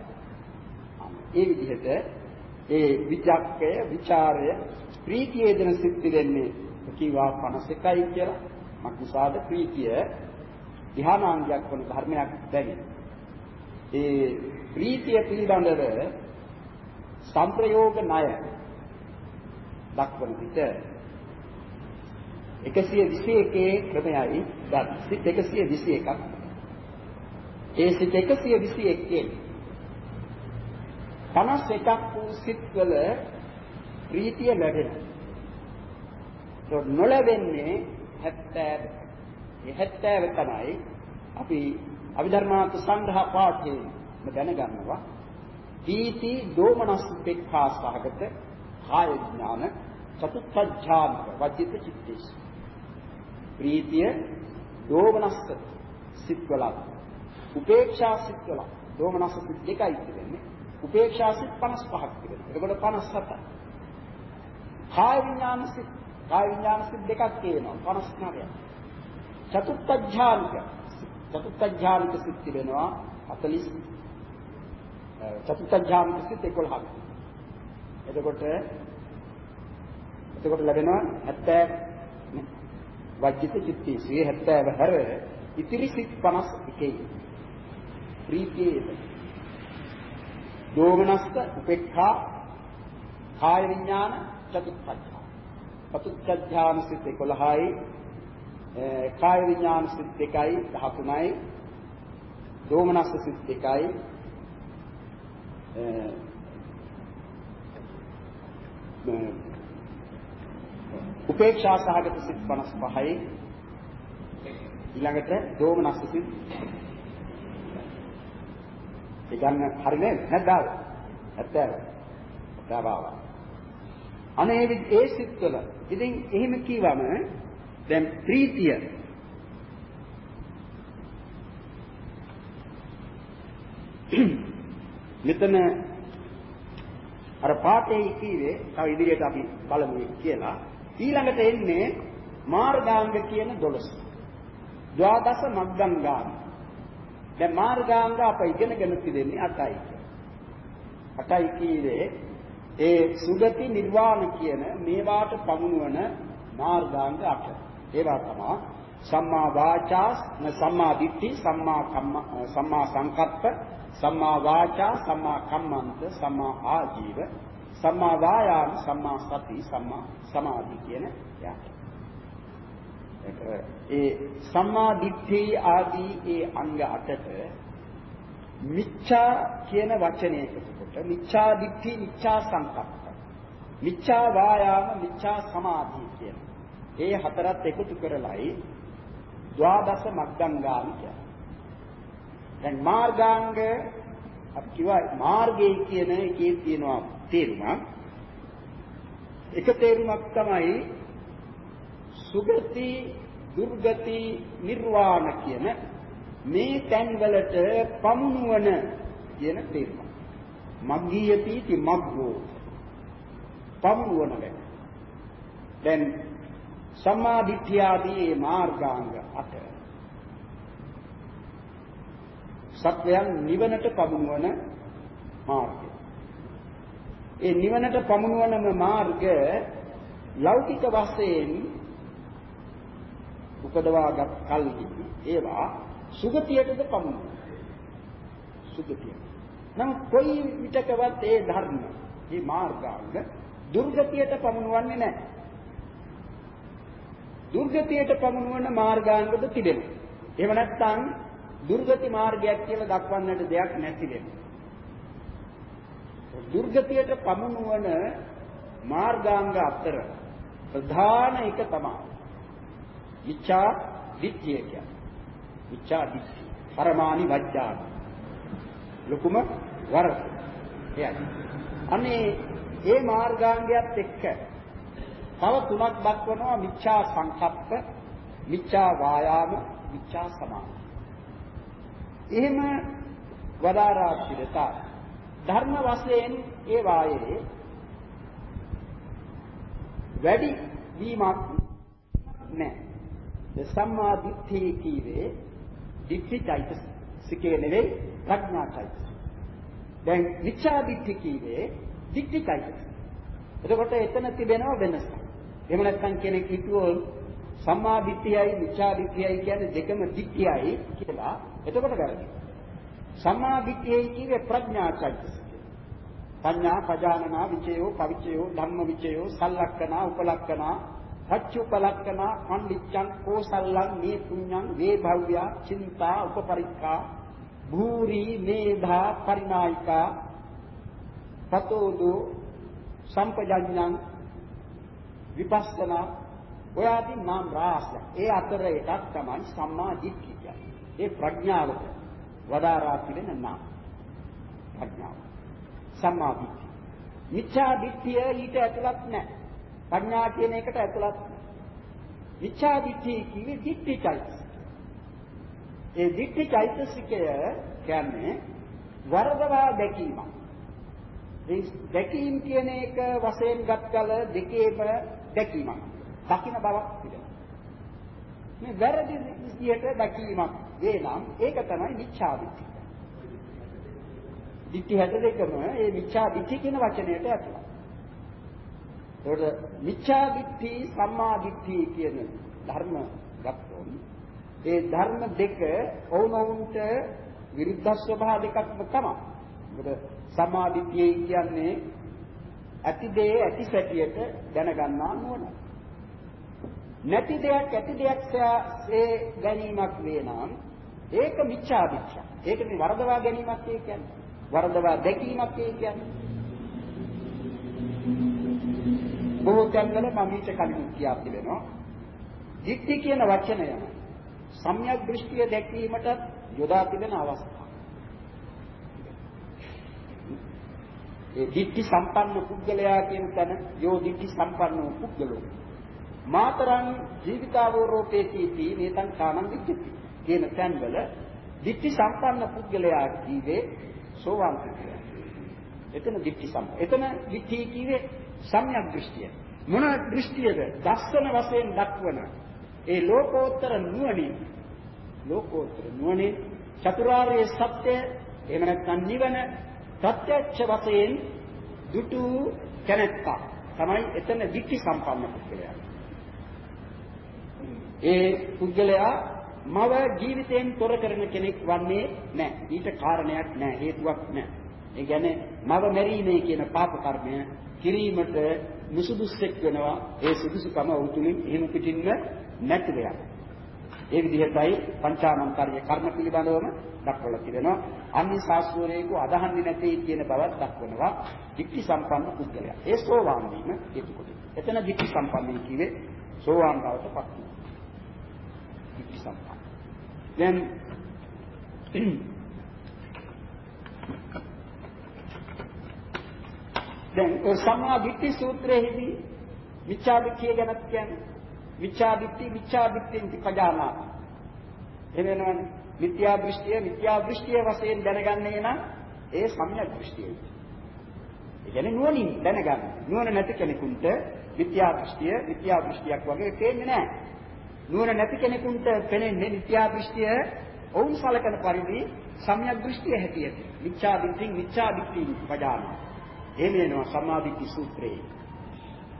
ඒ විදිහට ඒ විචක්කය, ਵਿਚාරය, ප්‍රීතියේ දෙන සිත් දෙන්නේ කිවා 51යි කියලා. මක්නිසාද ප්‍රීතිය ධ්‍යානාංගයක් වන ධර්මයක් බැවින්. ඒ ප්‍රීතිය පිළිබඳව සංප්‍රයෝග ණය දක්වන විට 121 ක්‍රමයයි ගන්න. සිත් 121ක්. ඒ සිත් 121 51ක් වූ සිත්වල ප්‍රීතිය ලැබෙනවා. ඒක නොලැබෙන්නේ 70. ඒ 70 තමයි අපි අභිධර්මාර්ථ සංග්‍රහ පාඨයේ දැනගන්නවා. පීති දෝමනස් උපේක්ඛා සහගත කාය ඥාන චතුත්ථඥාන වජිත චිත්තේශ ප්‍රීතිය දෝමනස් සිත්වල උපේක්ෂා සිත්වල දෝමනස් සිත් දෙකයි තිබෙන්නේ. උපේක්ෂා සිත් 55ක් තිබෙනවා. එතකොට 57යි කාය විඥාන සිත් කාය විඥාන සිත් දෙකක් තියෙනවා. 59ක් චතුත්ථඥානික චතුත්ථඥානික සිත් තිබෙනවා 40 චතුත්ථඥානික සිත් 11ක්. එතකොට එතකොට ලැබෙනවා 70 වජ්ජිත චිත්තී 70 හැර ඉතිරි සිත් 51යි. ප්‍රීතියේ දෝමනස්ස උපේක්ඛා කාය විඥාන චතුත්ථඥාන. චතුත්ථඥාන සිත් 11යි කාය විඥාන සිත් දෙකයි 13යි දෝමනස්ස සිත් දෙකයි උපේක්ෂා සහගත සිත් 55යි ඊළඟට දෝමනස්ස සිත්. ඒ ගන්න හරිනේ නැද්ද ආව? 70 70 අනේ ඒ සිත්වල. ඉතින් එහෙම කීවම දැන් ප්‍රීතිය. මෙතන අර පාඨයේ කීවේ තව ඉදිරියට අපි බලමු කියලා ඊළඟට එන්නේ මාර්ගාංග කියන 12. ද්වාදස මග්ගංගාංග. දැන් මාර්ගාංග අප ඉගෙනගෙන තිබෙන්නේ 8යි. 8යි කීවේ ඒ සුගති නිර්වාණ කියන මේවාට පමුණුවන මාර්ගාංග 8. ඒවා තමයි සම්මා වාචා, සම්මා දිට්ඨි, සම්මා කම්ම, සම්මා සංකප්ප, සම්මා වාචා, සම්මා කම්මන්ත, සම්මා ආජීව, සම්මා වායාම, සම්මා සති, සම්මා සමාධි කියන යාට. ඒ සම්මා දිට්ඨි ආදී ඒ අංග 8ට මිච්ඡා කියන වචනය එකතු කොට මිච්ඡා දිට්ඨි මිච්ඡා සංකප්ප මිච්ඡා වායාම මිච්ඡා සමාධි කියන ඒ හතරත් එකතු කරලයි ද්වාදස මග්ගංගාමි කියන්නේ. දැන් මාර්ගාංග අපි කිව්වා මාර්ගය කියන එකේ තියෙනවා තේරුමක්. එක තේරුමක් තමයි සුගති දුර්ගති නිර්වාණ කියන මේ තැන්වලට පමුණුවන කියන තේරුම. මග්ගීයති ති මග්ගෝ පමුණුවන වෙන. දැන් සම්මා දිට්ඨිය ආදී මාර්ගාංග අට සත්වයන් නිවනට පමුණුවන මාර්ගය. ඒ නිවනට පමුණුවනම මාර්ග ලෞකික වශයෙන් උපදවාගත් කල්හි ඒවා සුගතියටද පමුණුවන. සුගතිය. නම් කොයි විටකවත් ඒ ධර්ම, මේ මාර්ගාංග දුර්ගතියට පමුණුවන්නේ නැහැ. දුර්ගතියට පමුණුවන මාර්ගාංගද තිබෙනවා. එහෙම නැත්නම් දුර්ගති මාර්ගයක් කියලා දක්වන්නට දෙයක් නැති වෙනවා. දුර්ගතියට පමුණුවන මාර්ගාංග අතර ප්‍රධාන එක තමයි විචා දිට්ඨිය කියන්නේ. විචා දිට්ඨිය. පරමානි වජ්ජාන. ලොකුම වරද. එයයි. අනේ ඒ මාර්ගාංගයත් එක්ක තව තුනක් දක්වනවා මිච්ඡා සංකප්ප, මිච්ඡා වායාම, මිච්ඡා සමාධි. එහෙම වදාරා පිළිතා ධර්ම වශයෙන් ඒ වායේ වැඩි වීමක් නැහැ. සම්මා දිට්ඨිය කීවේ දිට්ඨිචෛතසිකේ නෙවෙයි ප්‍රඥාචෛතසික. දැන් විචා දිට්ඨි කීවේ දිට්ඨිචෛතසික. එතකොට එතන තිබෙනව වෙනසක්. එහෙම නැත්නම් කෙනෙක් හිතුවොත් සම්මා දිට්ඨියයි මිච්ඡා දිට්ඨියයි කියන්නේ දෙකම දිට්ඨියයි කියලා එතකොට වැරදි. සම්මා දිට්ඨියයි කියන්නේ ප්‍රඥා චෛතසිකය. පඤ්ඤා පජානනා විචයෝ පවිචයෝ ධම්ම විචයෝ සල්ලක්කනා උපලක්කනා පච්චුපලක්කනා පණ්ඩිච්ඡං කෝසල්ලං මේ පුඤ්ඤං වේ භව්‍යා චින්තා උපපරික්ඛා භූරි මේධා පරිනායිකා තතෝදෝ සම්පජඤ්ඤං විපස්සනා ඔය ආදී නම් රාශිය. ඒ අතර එකක් තමයි සම්මා දිට්ඨිය කියන්නේ. ඒ ප්‍රඥාවට වදාරා පිළින නම්. ප්‍රඥාව. සම්මා දිට්ඨිය. මිච්ඡා දිට්ඨිය ඊට ඇතුළත් නැහැ. ප්‍රඥා කියන එකට ඇතුළත් නැහැ. මිච්ඡා දිට්ඨිය කිව්වේ දිට්ඨිචෛතසිකය. ඒ දිට්ඨිචෛතසිකය කියන්නේ වරදවා දැකීමක්. ඒ දැකීම කියන එක වශයෙන් ගත් කල දෙකේම දැකීමක්. දකින්න බවක් තිබෙනවා. මේ වැරදි විදියට දැකීමක් වේ නම් ඒක තමයි මිච්ඡා දිට්ඨිය. දිට්ඨි 62ම මේ මිච්ඡා දිට්ඨි කියන වචනයට ඇතුළත්. ඒකට මිච්ඡා දිට්ඨි සම්මා දිට්ඨි කියන ධර්ම ගත්තොත් ඒ ධර්ම දෙක ඔවුනොවුන්ට විරුද්ධ ස්වභාව දෙකක්ම තමයි. මොකද සම්මා දිට්ඨිය කියන්නේ ඇති දේ ඇති සැටියට දැනගන්නා නුවණ. නැති දෙයක් ඇති දෙයක් ඒ ගැනීමක් වේ නම් ඒක මිච්ඡා දිට්ඨිය. ඒක මේ වරදවා ගැනීමක් කියන්නේ. වරදවා දැකීමක් කියන්නේ. බොහෝ තැන්වල මම ඊට කලින් කියා තිබෙනවා. දිට්ඨි කියන වචනය සම්‍යක් දෘෂ්ටිය දැකීමට යොදා තිබෙන අවස්ථාව. ඒ දිට්ඨි සම්පන්න පුද්ගලයා කියන තැන යෝ දිට්ඨි සම්පන්න පුද්ගලෝ. මාතරං ජීවිතාවෝරෝපේති නේතං කාමං විච්ඡති කියන තැන්වල ditthi සම්පන්න පුද්ගලයා කීවේ සෝවාන් පුද්ගලයා. එතන ditthi සම්පන්න. එතන ditthi කීවේ සම්‍යක් දෘෂ්ටිය. මොන දෘෂ්ටියද? දස්සන වශයෙන් දක්වන ඒ ලෝකෝත්තර නුවණින් ලෝකෝත්තර නුවණින් චතුරාර්ය සත්‍ය එහෙම නැත්නම් නිවන ප්‍රත්‍යක්ෂ වශයෙන් දුටු කෙනෙක්පා තමයි එතන ditthi සම්පන්න පුද්ගලයා. ඒ පුද්ගලයා මව ජීවිතයෙන් තොර කරන කෙනෙක් වන්නේ නැහැ. ඊට කාරණයක් නැහැ, හේතුවක් නැහැ. ඒ කියන්නේ මව මැරීමේ කියන පාප කර්මය කිරීමට මුසුදුස්සෙක් වෙනවා. ඒ සුදුසුකම උතුලින් එහෙම පිටින්ම නැති දෙයක්. ඒ විදිහටයි පංචානන්තරිය කර්ම පිළිබඳවම දක්වලා තිබෙනවා. අන්‍ය ශාස්ත්‍රවලේක අදහන්නේ නැtei කියන බවත් දක්වනවා. ධිට්ඨි සම්පන්න පුද්ගලයා. ඒ සෝවාන් වීම හේතු කොට. එතන ධිට්ඨි සම්පන්නයි කියේ සෝවාන් බවට පත් වෙනවා. ධිට්ඨි සම්පන්න. දැන් දැන් ඒ සම්මා දිට්ඨි සූත්‍රයේදී මිච්ඡා දිට්ඨිය ගැන කියන්නේ මිච්ඡා දිට්ඨි මිච්ඡා දිට්ඨින්ති පජානා එවෙනවනේ මිත්‍යා දෘෂ්ටිය මිත්‍යා දෘෂ්ටිය වශයෙන් දැනගන්නේ නම් ඒ සම්‍යක් දෘෂ්ටියයි. ඒ කියන්නේ නුවණින් දැනගන්න. නුවණ නැති කෙනෙකුට මිත්‍යා දෘෂ්ටිය මිත්‍යා දෘෂ්ටියක් වගේ පේන්නේ නැහැ. නුවණ නැති කෙනෙකුට පෙනෙන්නේ මිත්‍යා දෘෂ්ටිය ඔවුන් සලකන පරිදි සම්‍යක් දෘෂ්ටිය හැටියට. මිච්ඡා දිට්ඨි මිච්ඡා දිට්ඨි පජානා එහෙම වෙනවා සම්මාදිට්ඨි සූත්‍රයේ.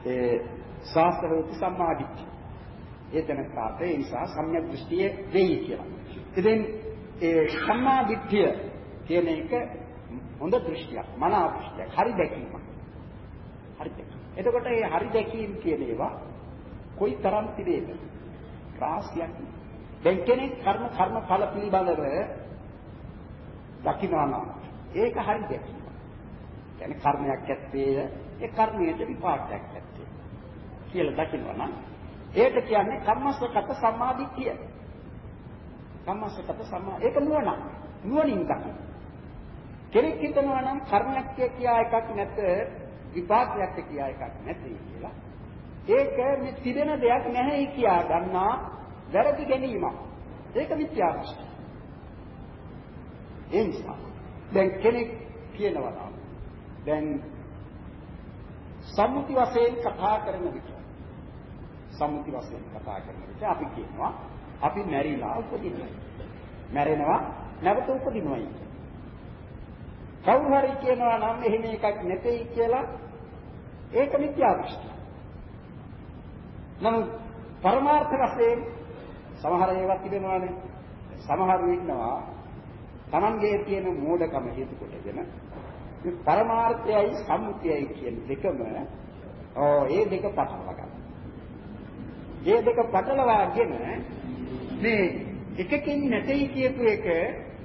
ඒ ශාස්ත්‍රෝත් සම්මාදිට්ඨි. ඒ තැනකට ඒ නිසා සම්‍යක් දෘෂ්ටිය වෙයි කියලා. ඉතින් ඒ සම්මාදිට්ඨිය කියන එක හොඳ දෘෂ්ටියක්, මනා දෘෂ්ටියක්, හරි දැකීමක්. හරි දැකීම. එතකොට මේ හරි දැකීම කියන ඒවා කොයි තරම් තිබේද? රාශියක්. දැන් කෙනෙක් කර්ම කර්ම ඵල පිළිබඳව දකිනවා නම් ඒක හරි දැකීම. කියන්නේ කර්මයක් ඇත්තේය ඒ කර්මයට විපාකයක් ඇත්තේ කියලා දකිනවා නම් ඒක කියන්නේ කම්මස්සගත සම්මාදිට්ඨිය කම්මස්සගත සම්මා ඒක නුවණ නුවණින් දකින කෙනෙක් හිතනවා නම් කර්මයක් කියා එකක් නැත විපාකයක් කියා එකක් නැtei කියලා. ඒක මේ තිබෙන දෙයක් නැහැ කියා ගන්නා වැරදි ගැනීමක්. ඒක මිත්‍යා දෘෂ්ටි. ඒ නිසා දැන් කෙනෙක් කියනවා නම් දැන් සම්මුති වශයෙන් කතා කරන විට සම්මුති වශයෙන් කතා කරන විට අපි කියනවා අපි මැරිලා උපදිනවා. මැරෙනවා නැවත උපදිනවායි. කවුරු හරි කියනවා නම් එහෙම එකක් නැtei කියලා ඒක මිත්‍යා දෘෂ්ටි. නමුත් පරමාර්ථ වශයෙන් සමහර ඒවා තිබෙනවානේ. සමහර ඉන්නවා Tamange තියෙන මෝඩකම හේතු කොටගෙන මේ පරමාර්ථයයි සම්මුතියයි කියන දෙකම ඕ ඒ දෙක පටලවා ගන්න. මේ දෙක පටලවාගෙන මේ එකකින් නැtei කියපු එක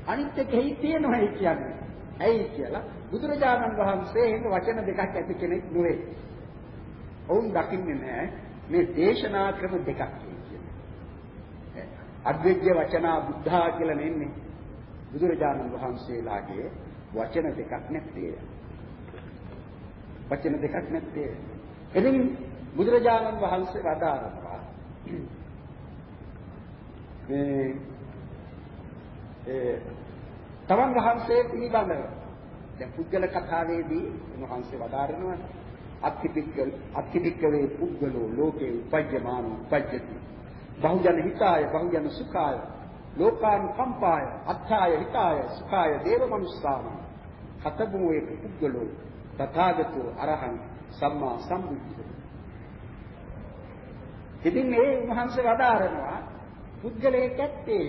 අනිත් එකෙහි තියෙනවයි කියන්නේ. ඇයි කියලා බුදුරජාණන් වහන්සේ එහෙම වචන දෙකක් ඇති කෙනෙක් නෙවෙයි. ඔවුන් දකින්නේ නැහැ මේ දේශනා ක්‍රම දෙකක් කියන්නේ. අද්විද්‍ය වචනා බුද්ධා කියලා නෙන්නේ. බුදුරජාණන් වහන්සේලාගේ වචන දෙකක් නැත්තේ. වචන දෙකක් නැත්තේ. එදින් බුදුරජාණන් වහන්සේ වදාරනවා මේ ඒ තමන් වහන්සේ පිළිබඳව. දැන් පුද්ගල කතාවේදී උන්වහන්සේ වදාරනවා අත්තිපික්කල් අත්තිපික්කවේ පුද්ගලෝ ලෝකේ උපජ්ජමාන උපජ්ජති. බහුජන හිතාය බහුජන සුඛාය. ලෝකානුකම්පාය අත්ථාය හිතාය සුඛාය දේව මනුස්සාන කතබෝ ඒ පුද්ගලෝ තථාගතෝ අරහං සම්මා සම්බුද්ධ. ඉතින් මේ උන්වහන්සේ වදාරනවා පුද්ගලයෙක් ඇත්තේය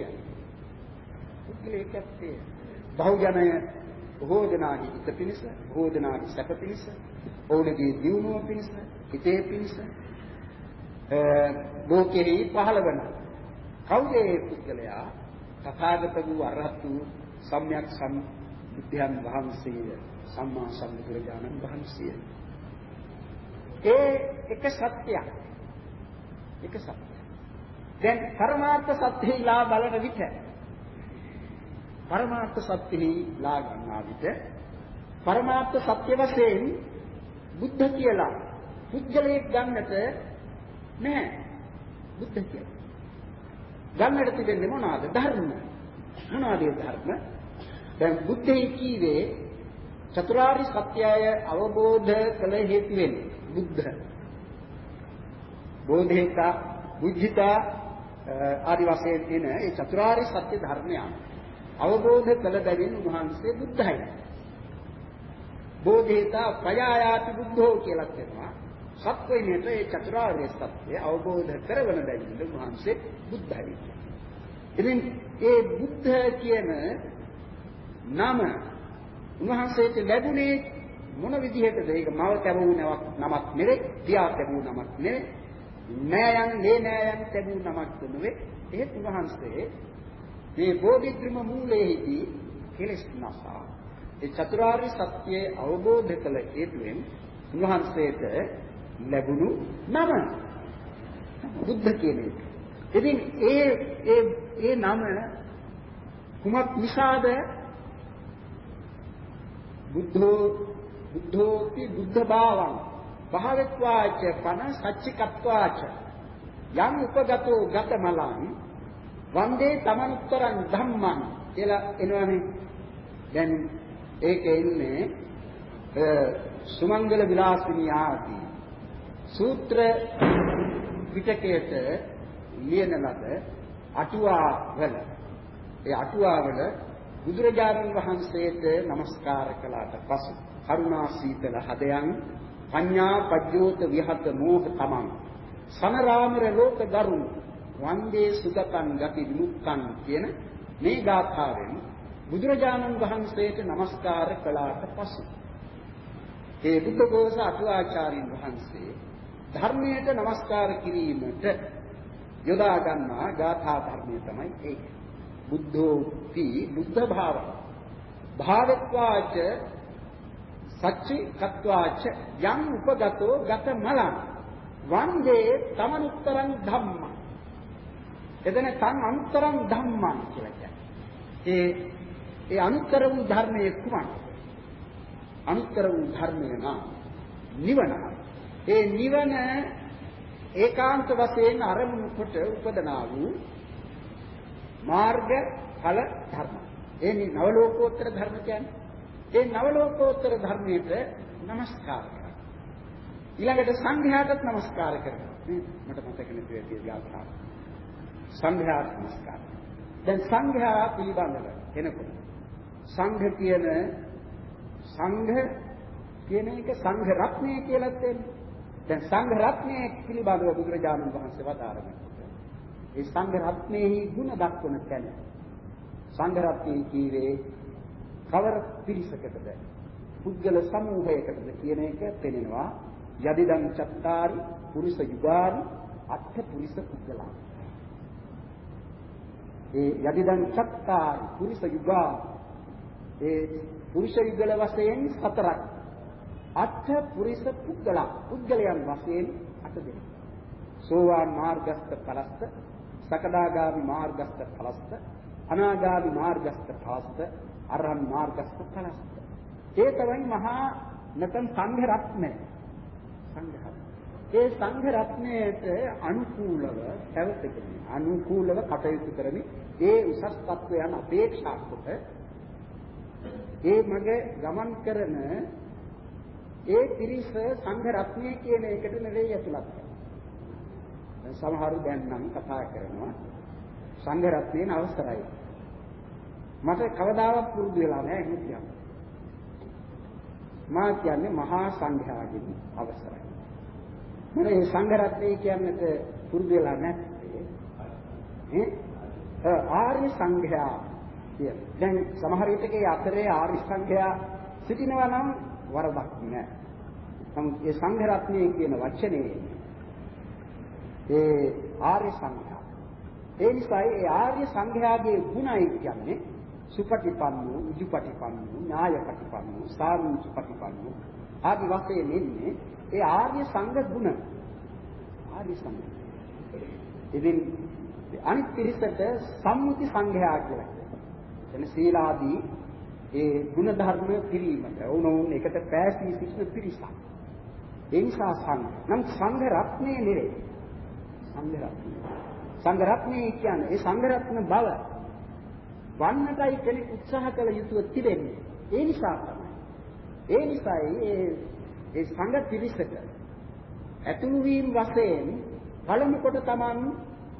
පුද්ගලයෙක් ඇත්තේය බහුජනය බොහෝ දෙනාගේ හිත පිණිස බොහෝ දෙනාගේ සැප පිණිස ඔවුන්ගේ දියුණුව පිණිස හිතේ පිණිස ලෝකෙහි පහළ වෙන කවුද ඒ පුද්ගලයා? තථාගත වූ අරහත් වූ සම්්‍යක් සම් බුද්ධයන් වහන්සේ සම්මා සම්බුදුරජාණන් වහන්සේ ඒ එක සත්‍යයක්. එක සත්‍යයක් දැන් පරමාර්ථ සත්‍යෙහිලා බලන විට පරමාර්ථ සත්‍යෙහිලා ගන්නා විට පරමාර්ථ සත්‍ය වශයෙන් බුද්ධ කියලා පුද්ගලයෙක් ගන්නට නෑ බුද්ධ කියන්නේ. ගන්නට තිබෙන්නේ මොනවාද? ධර්ම. මොනවාද ඒ ධර්ම? දැන් බුද්ධයි කීවේ චතුරාර්ය සත්‍යය අවබෝධ කළ හේතු වෙන්නේ බුද්ධ. බෝධිතා, බුද්ධිතා ආදි වශයෙන් එන ඒ චතුරාර්ය සත්‍ය ධර්මයන් අවබෝධ කළ බැවින් උන්වහන්සේ බුද්ධයි. බෝධිතා පයායාති බුද්ධෝ කියලා කියනවා. සත්වයිනට ඒ චතුරාර්ය සත්‍ය අවබෝධ කරවන බැවින් උන්වහන්සේ බුද්ධයි. ඉතින් ඒ බුද්ධ කියන නම උන්වහන්සේට ලැබුණේ මොන විදිහටද? ඒක මව ලැබුණු නමක් නෙවෙයි, පියා ලැබුණු නමක් නෙවෙයි, නෑයන්, නේ නෑයන් ලැබුණු නමක් නෙවෙයි. ඒත් උන්වහන්සේ මේ බෝධිධර්ම මූලයේදී කෙලෙස් නැසා ඒ චතුරාර්ය සත්‍යය අවබෝධ කළ හේතුවෙන් උන්වහන්සේට ලැබුණු නම බුද්ධ කියන එක. ඉතින් ඒ ඒ ඒ නම කුමක් නිසාද බුද්ධෝ බුද්ධෝති බුද්ධ භාවං භාවත්වාච පන සච්චිකත්වාච. යම් උපගතෝ ගතමලං. වන්දේ තමනුත්තරං ධම්මං කියලා එනවනේ. දැන් ඒකේ ඉන්නේ සුමංගල විලාසිනී ආදී සූත්‍ර පිටකයට ලියන ලද අටුවා වල ඒ අටුවා වල බුදුරජාණන් වහන්සේට নমස්කාර කළාට පසු කරුණා සීතල හදයන් පඤ්ඤා පජ්ජෝත විහත මෝහ තමං සනරාමර ලෝක දරු වන්දේ සුගතං ගති විමුක්තං කියන මේ ගාථාවෙන් බුදුරජාණන් වහන්සේට নমස්කාර කළාට පසු ඒ බුද්ධඝෝෂ අටුවාචාර්යින් වහන්සේ ධර්මයට নমස්කාර කිරීමට යොදා ගන්නා ගාථා ධර්මය තමයි ඒක. බුද්ධෝ පි බුද්ධ භාව. භාවත්වාච සච්චි කත්වාච යම් උපගතෝ ගත මලං වන්දේ තමනුත්තරං ධම්ම. එතන තන් අනුත්තරං ධම්මං කියලා කියන්නේ. ඒ ඒ අනුත්තර වූ ධර්මයේ කුමක්ද? අනුත්තර වූ ධර්මය නම් නිවන. ඒ නිවන ඒකාන්ත වශයෙන් අරමුණු කොට උපදනා වූ මාර්ග ඵල ධර්ම. ඒ නවලෝකෝත්තර ධර්ම කියන්නේ. ඒ නවලෝකෝත්තර ධර්මයට নমස්කාර කරනවා. ඊළඟට සංඝයාටත් নমස්කාර කරනවා. මට මතක නැති වෙන්නේ ගාථා. සංඝයාට নমස්කාර. දැන් සංඝයා පිළිබඳව එනකොට සංඝ කියන සංඝ කියන එක සංඝ රත්නය කියලා තේරෙනවා. දැන් සංඝ රත්නය පිළිබඳව බුදුරජාණන් වහන්සේ වදාරනවා. ඒ සංඝ රත්නයේ ಗುಣ දක්වන තැන සංඝ රත්නයේ කීවේ කවර පිරිසකටද? පුද්ගල සමූහයකටද කියන එක පෙනෙනවා. යදිදං චත්තාරි පුරිස යුගාරි අත්ථ පුරිස පුද්ගලයන්. ඒ යදිදං චත්තාරි පුරිස යුගා ඒ පුරුෂ යුගල වශයෙන් හතරක්. අත්ථ පුරිස පුද්ගල පුද්ගලයන් වශයෙන් අට දෙනෙක් සෝවාන් මාර්ගස්ත පලස්ත සකදාගාමි මාර්ගස්ත පලස්ත අනාගාමි මාර්ගස්ත පලස්ත අරහන් මාර්ගස්ත පලස්ත ඒ තමයි මහා නැත්නම් සංඝ රත්නය සංඝ ඒ සංඝ රත්නයට අනුකූලව පැවතෙන්නේ අනුකූලව කටයුතු කරමින් ඒ උසස් තත්වයන් අපේක්ෂා කොට ඒ මග ගමන් කරන ඒ පිරිස සංඝ රත්නය කියන එකට නෙවෙයි ඇතුළත් වෙන්නේ. සමහරු දැන් නම් කතා කරනවා සංඝ රත්නයෙන් අවසරයි. මට කවදාවත් පුරුදු වෙලා නැහැ එහෙම කියන්නේ. මා කියන්නේ මහා සංඝයාගෙන් අවසරයි. මම මේ සංඝ රත්නය කියන්නට පුරුදු වෙලා නැත්තේ ඈ ආර්ය සංඝයා කියන. දැන් සමහර විටක ඒ අතරේ ආර්ය සංඝයා සිටිනවා නම් වරදක් නෑ. නමුත් ඒ සංඝ රත්නයේ කියන වචනේ ඒ ආර්ය සංඝයා. ඒ නිසා ඒ ආර්ය සංඝයාගේ ගුණයි කියන්නේ සුපටිපන්නෝ, උජුපටිපන්නෝ, ඥායපටිපන්නෝ, සාරුචපටිපන්නෝ ආදි වශයෙන් ඉන්නේ ඒ ආර්ය සංඝ ගුණ. ආර්ය සංඝ. ඉතින් අනිත් පිරිසට සම්මුති සංඝයා කියලා එන සීලාදී ඒ ගුණ ධර්ම පිරීමට වුණෝන් එකට පෑසී සිටින පිරිසක්. ඒ නිසා සංඝ. නම් සංඝ රත්නේ නෙවේ. සංඝ රත්නය. සංඝ රත්නය කියන්නේ ඒ සංඝ රත්න බව වන්නටයි කෙනෙක් උත්සාහ කළ යුතුව තිබෙන්නේ. ඒ නිසා තමයි. ඒ නිසායි ඒ ඒ සංඝ පිරිසට ඇතුළු වීම වශයෙන් පළමු කොට Taman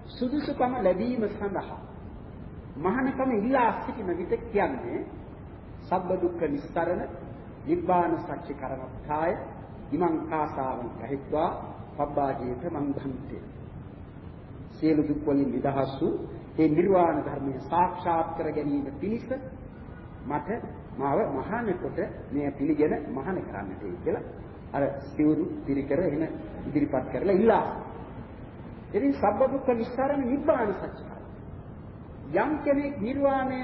සුදුසුකම ලැබීම සඳහා මහානකම ඉල්ලා සිටින විට කියන්නේ සබ්බ දුක්ඛ නිස්සරණ නිබ්බාන සත්‍ය කරණත්ථාය ඉමං කාසාවං කහිත්වා පබ්බාජේත මං භන්තේ සියලු දුක් වලින් නිදහස් වූ ඒ නිර්වාණ ධර්මය සාක්ෂාත් කර ගැනීම පිණිස මට මාව මහාන කොට මේ පිළිගෙන මහාන කරන්නට කියලා අර සිවුරු පිරිකර එන ඉදිරිපත් කරලා ඉල්ලා. ඉතින් සබ්බ දුක්ඛ නිස්සාරණ නිබ්බාන සත්‍ය. යම් කෙනෙක් නිර්වාණය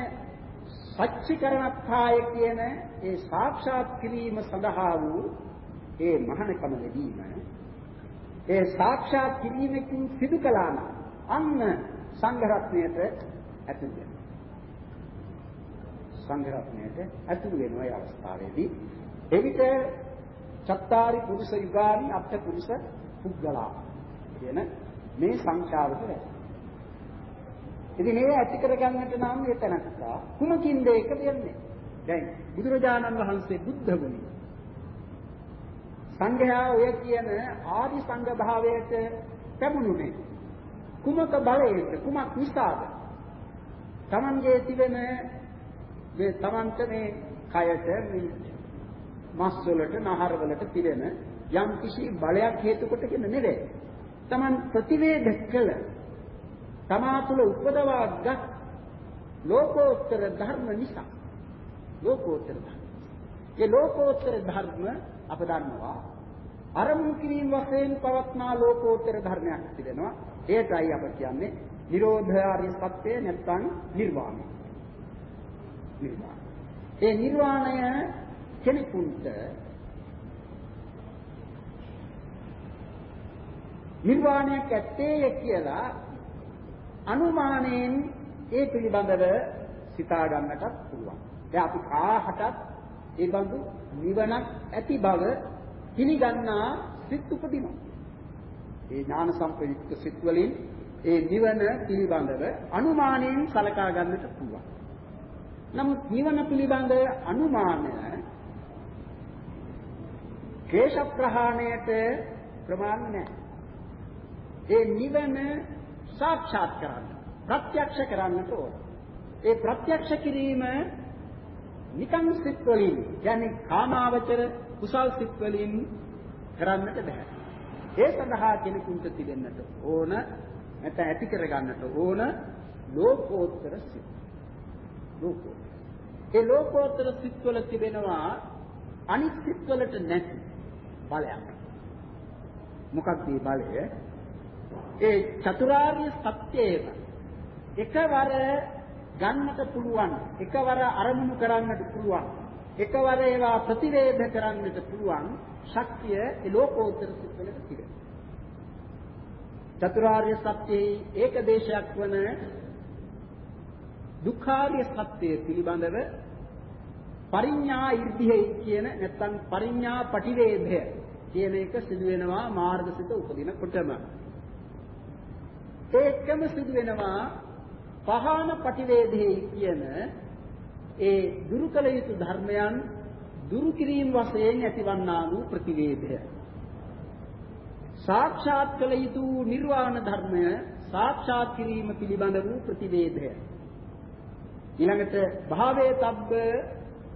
සත්‍චිකරණත්ථාය කියන ඒ සාක්ෂාත් කිරීම සඳහා වූ ඒ මහානකම ලැබීම ඒ සාක්ෂාත් කිරීමකින් සිදු කළා නම් අන්න සංඝ රත්නයට ඇතුල් වෙනවා. සංඝ රත්නයට ඇතුල් වෙනවා ඒ අවස්ථාවේදී එවිට චත්තාරි පුරුෂ යුගානි අත්ථ පුරුෂ පුද්ගලා කියන මේ සංඛ්‍යාවට වැටෙනවා. ඉතින් මේ ඇති කරගන්නට නම් මේ තැනක්කා කුමකින්ද ඒක දෙන්නේ? දැන් බුදුරජාණන් වහන්සේ බුද්ධ ගුණය. සංඝයා ඔය කියන ආදි සංඝ භාවයට පැමුණුනේ. කුමක බලයේද? කුමක් නිසාද? Tamange තිබෙන මේ Tamanට මේ කයට මස් වලට නහර වලට පිරෙන යම් කිසි බලයක් හේතු කොටගෙන නෙවෙයි. Taman ප්‍රතිවේධ කළ තමා තුළ උපදවාගත් ලෝකෝත්තර ධර්ම නිසා ලෝකෝත්තර ධර්ම. ඒ ලෝකෝත්තර ධර්ම අප දන්නවා අරමුණු කිරීම වශයෙන් පවත්නා ලෝකෝත්තර ධර්මයක් තිබෙනවා. ඒකයි අප කියන්නේ නිරෝධ ආර්ය සත්‍ය නැත්නම් නිර්වාණය. නිර්වාණය. ඒ නිර්වාණය කෙනෙකුට නිර්වාණයක් ඇත්තේ කියලා අනුමානයෙන් ඒ පිළිබඳව සිතා ගන්නටත් පුළුවන්. දැන් අපි කාහටත් ඒ බඳු නිවනක් ඇති බව පිළිගන්නා සිත් උපදිනවා. ඒ ඥාන සම්ප්‍රයුක්ත සිත් වලින් ඒ නිවන පිළිබඳව අනුමානයෙන් සලකා ගන්නට පුළුවන්. නමුත් නිවන පිළිබඳ අනුමානය ක්ලේශ ප්‍රහාණයට ප්‍රමාණ නැහැ. ඒ නිවන සාක්ෂාත් කරන්න ප්‍රත්‍යක්ෂ කරන්නට ඕන. ඒ ප්‍රත්‍යක්ෂ කිරීම නිකං සිත් වලින් කියන්නේ කාමාවචර කුසල් සිත් වලින් කරන්නට බෑ. ඒ සඳහා කෙනෙකුට තිබෙන්නට ඕන නැත්නම් ඇති කරගන්නට ඕන ලෝකෝත්තර සිත්. ලෝකෝත්තර. ඒ ලෝකෝත්තර සිත් වල තිබෙනවා අනිත් සිත් වලට නැති බලයක්. මොකක්ද මේ බලය? ඒ චතුරාර්ය සත්‍යයම එකවර ගන්නට පුළුවන් එකවර අරමුණු කරන්නට පුළුවන් එකවර ඒවා ප්‍රතිවේධ කරන්නට පුළුවන් ශක්තිය ඒ ලෝකෝත්තර සිත්වලට තිබෙනවා චතුරාර්ය සත්‍යයේ ඒකදේශයක් වන දුක්ඛාර්ය සත්‍ය පිළිබඳව පරිඥා 이르දිහෙයි කියන නැත්නම් පරිඥා පටිවේධය කියන එක සිදු වෙනවා මාර්ගසිත උපදිනකොටම ඒකම සිදු වෙනවා පහාන පටිවේධයේ කියන ඒ දුරු කළ යුතු ධර්මයන් දුරු කිරීම වශයෙන් ඇතිවන්නා වූ ප්‍රතිවේධය සාක්ෂාත් කළ යුතු නිර්වාණ ධර්මය සාක්ෂාත් කිරීම පිළිබඳ වූ ප්‍රතිවේධය ඊළඟට භාවයේ තබ්බ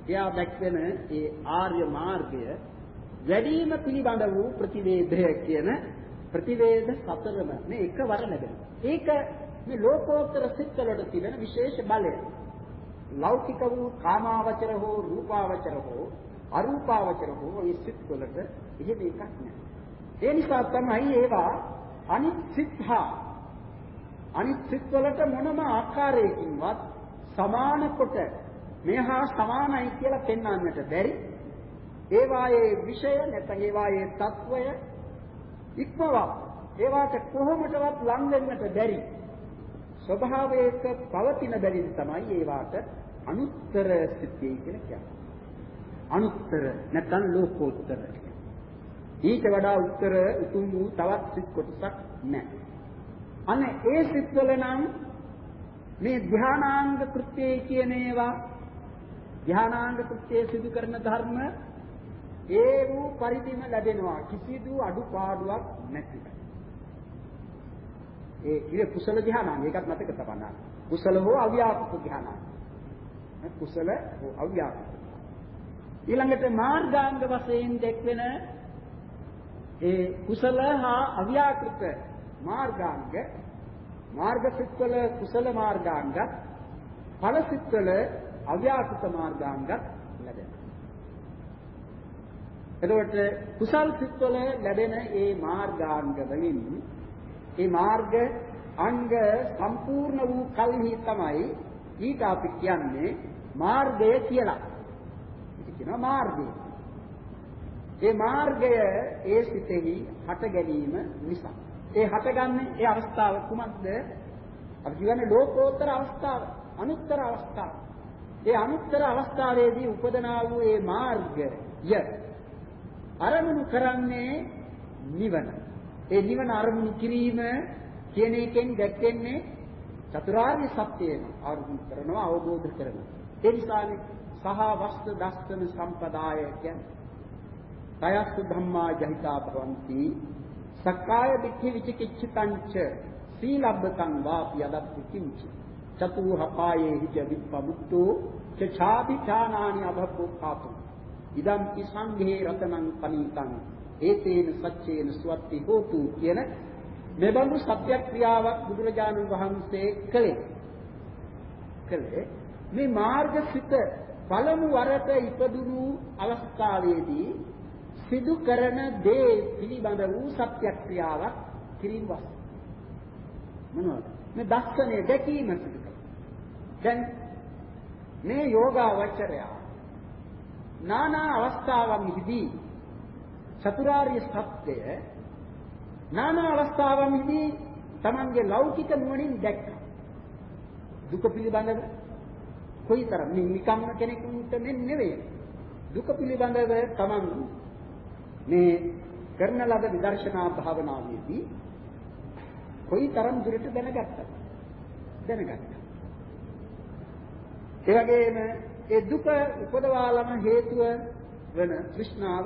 එයා දැක්වෙන ඒ ආර්ය මාර්ගය වැඩිම පිළිබඳ වූ ප්‍රතිවේධය කියන ප්‍රතිවේධ සතරම මේ එකවර ලැබෙනවා. ඒක මේ ලෝකෝත්තර සිත්වලට තිබෙන විශේෂ බලය. ලෞකික වූ කාමාවචර හෝ රූපාවචර හෝ අරූපාවචර හෝ ඒ සිත් වලට එහෙම එකක් නැහැ. ඒ නිසා තමයි ඒවා අනිත් සිත්හා අනිත් සිත් වලට මොනම ආකාරයකින්වත් සමාන කොට මේහා සමානයි කියලා පෙන්වන්නට බැරි. ඒවායේ විෂය නැත්නම් ඒවායේ తত্ত্বය ඉක්මවා ඒවාට කොහොමදවත් ලං වෙන්නට බැරි. ස්වභාවයක පවතින බැරින් තමයි ඒවාට අනුත්තර සිද්ධිය කියලා කියන්නේ. අනුත්තර නැත්නම් ලෝකෝත්තර. ඊට වඩා උත්තර උතුම් වූ තවත් සිත් කොටසක් නැහැ. අනේ ඒ සිත්වල නම් මේ ධානාංග කෘත්‍යය කියන ඒවා ධානාංග කෘත්‍යය සිදු කරන ධර්ම ඒ වූ පරිදිම ලැබෙනවා කිසිදු අඩුපාඩුවක් නැතිව. ඒ කියේ කුසල ධානාංග ඒකත් මතක තබන්න. කුසල හෝ අව්‍යාපෘත ධානාංග. කුසල හෝ අව්‍යාපෘත. ඊළඟට මාර්ගාංග වශයෙන් දැක්වෙන ඒ කුසල හා අව්‍යාකෘත මාර්ගාංග මාර්ගසිටවල කුසල මාර්ගාංග ඵලසිටවල අව්‍යාකෘත මාර්ගාංග ලැබෙනවා. එතකොට කුසල් සිත්වල ලැබෙන ඒ මාර්ගාංග වලින් ඒ මාර්ග අංග සම්පූර්ණ වූ කල්හි තමයි ඊට අපි කියන්නේ මාර්ගය කියලා. ඒක කියනවා මාර්ගය. ඒ මාර්ගය ඒ සිතෙහි හට ගැනීම නිසා. ඒ හටගන්නේ ඒ අවස්ථාව කුමක්ද? අපි කියන්නේ ලෝකෝත්තර අවස්ථාව, අනුත්තර අවස්ථාව. ඒ අනුත්තර අවස්ථාවේදී උපදනා වූ ඒ මාර්ගය අරමුණු කරන්නේ නිවන. ඒ නිවන අරමුණු කිරීම කියන එකෙන් දැක්වෙන්නේ චතුරාර්ය සත්‍යයම අරමුණු කරනවා අවබෝධ කරනවා. ඒ නිසානේ සහ වස්තු දස්තන සම්පදාය කියන්නේ. කයස්ස ධම්මා ජහිතා භවಂತಿ. සක්කාය දිට්ඨි විචිකිච්ඡිතංච සීලබ්බතං වාපි යදප්පි කිංච. චතුහපායේ හිත විප්පමුක්තෝ චඡාපි ඡානානි අභප්පෝපාතු ඉදම් කි සංඝේ රතනං පනීතං. ඒතේන සච්චේන සුවත්ති හෝතු කියන මෙබඳු සත්‍යක්‍රියාවක් බුදුරජාණන් වහන්සේ කළේ කළේ මේ මාර්ගසිත පළමු වරට ඉපදුණු අවස්ථාවේදී සිදු කරන දේ පිළිබඳ වූ සත්‍යක්‍රියාවක් කිරීම වස්තු. මොනවද? මේ දස්සනේ දැකීම සිදු කරනවා. දැන් මේ යෝගාවචරය නානා අවස්ථාවන්හිදී චතුරාර්ය සත්‍යය නානා අවස්ථාවන්හිදී Tamange ලෞකික නුවණින් දැක්කා. දුක පිළිබඳව කොයිතරම් නිකම්ම කෙනෙකුට නෙවෙයි. දුක පිළිබඳව Taman මේ කරන ලද විදර්ශනා භාවනාවේදී කොයි තරම් දුරට දැනගත්තද දැනගත්තා ඒ වගේම ඒ දුක උපදවාලම හේතුව වෙන තෘෂ්ණාව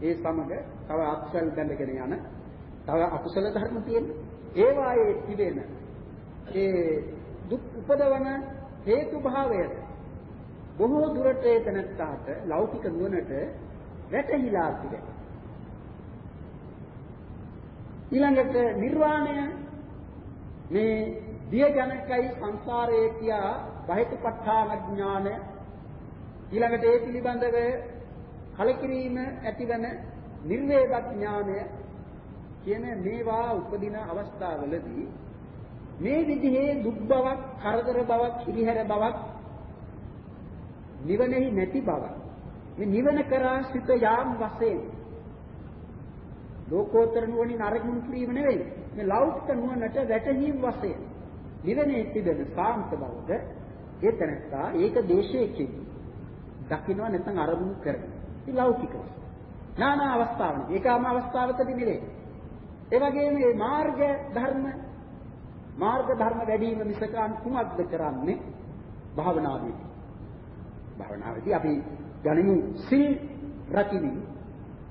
ඒ සමග තව අකුසල් බැඳගෙන යන තව අකුසල ධර්ම තියෙන. ඒවායේ තිබෙන ඒ දුක් උපදවන හේතු භාවය බොහෝ දුරට ඒ තනත්තාට ලෞකික නුවණට වැටහිලා තිබෙනවා ඊළඟට නිර්වාණය මේ දියජනකයි සංසාරයේ කියා බහිතපත්ඨාන ඥාන ඊළඟට ඒ පිළිබඳව කලකිරීම ඇතිවන නිර්වේද ඥානය කියන මේවා උපදින අවස්ථාවලදී මේ විදිහේ දුක් බවක්, කරදර බවක්, හිරිහැර බවක් නිවනෙහි නැති බවක් මේ නිවන කරා සිත යාම් වශයෙන් ලෝකෝත්තර නුවණින් අරමුණු කිරීම නෙවෙයි. මේ ලෞකික නුවණට වැටහීම් වශයෙන් නිවනේ තිබෙන සාන්ත බවද ඒ තැනත්තා ඒක දේශයකින් දකින්න නැත්නම් අරමුණු කරනවා. ඒ ලෞකික වශයෙන්. නානා අවස්ථාවල ඒකාම අවස්ථාවකදී නෙවෙයි. ඒ වගේම මේ මාර්ග ධර්ම මාර්ග ධර්ම වැඩි වීම මිසක කුමක්ද කරන්නේ භාවනාවේදී. භාවනාවේදී අපි ගනිමු සිල් රකිමින්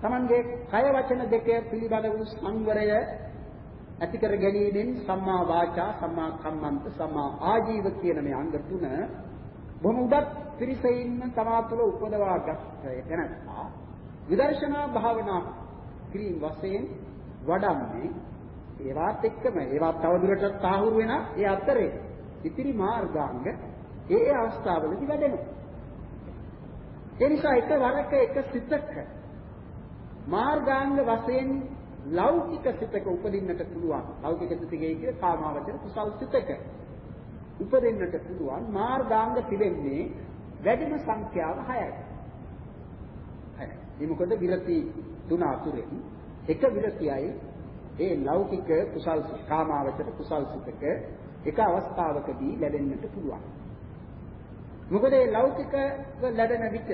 Tamange කය වචන දෙක පිළිබඳ වූ සංවරය ඇති කර ගැනීමෙන් සම්මා වාචා සම්මා කම්මන්ත සම්මා ආජීව කියන මේ අංග තුන බොහොම උඩත් පිරිසෙින්න තමා තුළ උපදවා ගත එතනත්තා විදර්ශනා භාවනා කිරීම වශයෙන් වඩන්නේ ඒවත් එක්කම. ඒවත් තවදුරටත් සාහුරු වෙන ඒ අතරේ. ඉතිරි මාර්ගාංග ඒ ඒ අවස්ථාවලදී වැඩෙනවා. ඒ නිසා එක වරක එක සිතක මාර්ගාංග වශයෙන් ලෞකික සිතක උපදින්නට පුළුවන්. ලෞකික සිතකේ කිය කාමාවචර කුසල් සිතක. උපදින්නට පුළුවන් මාර්ගාංග තිබෙන්නේ වැඩිම සංඛ්‍යාව 6යි. 6යි. මේ මොකද විරති තුන අතුරෙන් එක විරතියයි ඒ ලෞකික කුසල් කාමාවචර කුසල් සිතක එක අවස්ථාවකදී ලැබෙන්නට පුළුවන්. මොකද මේ ලෞකික ලැබෙන විට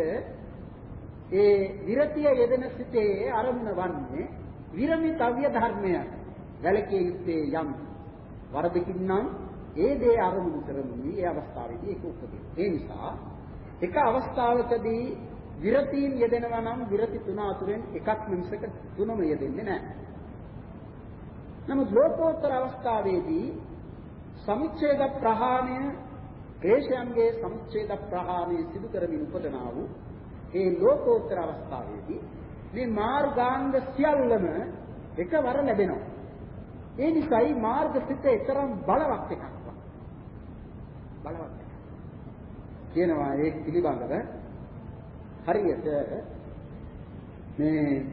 ඒ විරතිය යෙදෙන සිතේ අරමුණ වන්නේ විරමිතව්‍ය ධර්මය වැලකී යුත්තේ යම් වරදකින් නම් ඒ දේ අරමුණු කරමුයි ඒ අවස්ථාවේදී ඒක උපදින. ඒ නිසා එක අවස්ථාවකදී විරතීන් යෙදෙනවා නම් විරති තුන අතුරෙන් එකක් මිසක තුනම යෙදෙන්නේ නැහැ. නමුත් ලෝකෝත්තර අවස්ථාවේදී සමුච්ඡේද ප්‍රහාණය ක්ලේශයන්ගේ සමුච්ඡේද ප්‍රහාණය සිදු කරමින් උපදනා වූ ඒ ලෝකෝත්තර අවස්ථාවේදී මේ මාර්ගාංග සියල්ලම එකවර ලැබෙනවා. ඒ නිසායි මාර්ග සිතේ තරම් බලවත් එකක්. බලවත් එකක්. කියනවා ඒ පිළිබඳව හරියට මේ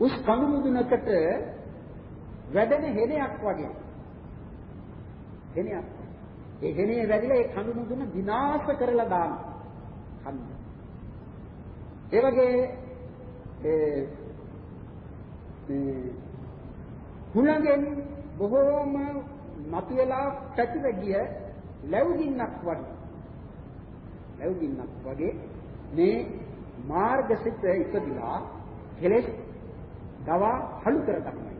උස් කඳු මුදුනකට වැඩෙන හෙනයක් වගේ. හෙනයක්. ඒ හෙනේ වැඩිලා ඒ කඳු මුදුන විනාශ කරලා දාන කන්ද. ඒ වගේ ඒ මේ හුලඟෙන් බොහෝම මතුවලා පැතිර ගිය ලැබුගින්නක් වගේ. ලැබුගින්නක් වගේ මේ මාර්ගසිත ඉපදිලා කෙලෙස් දවා හලු කර ගන්නවා.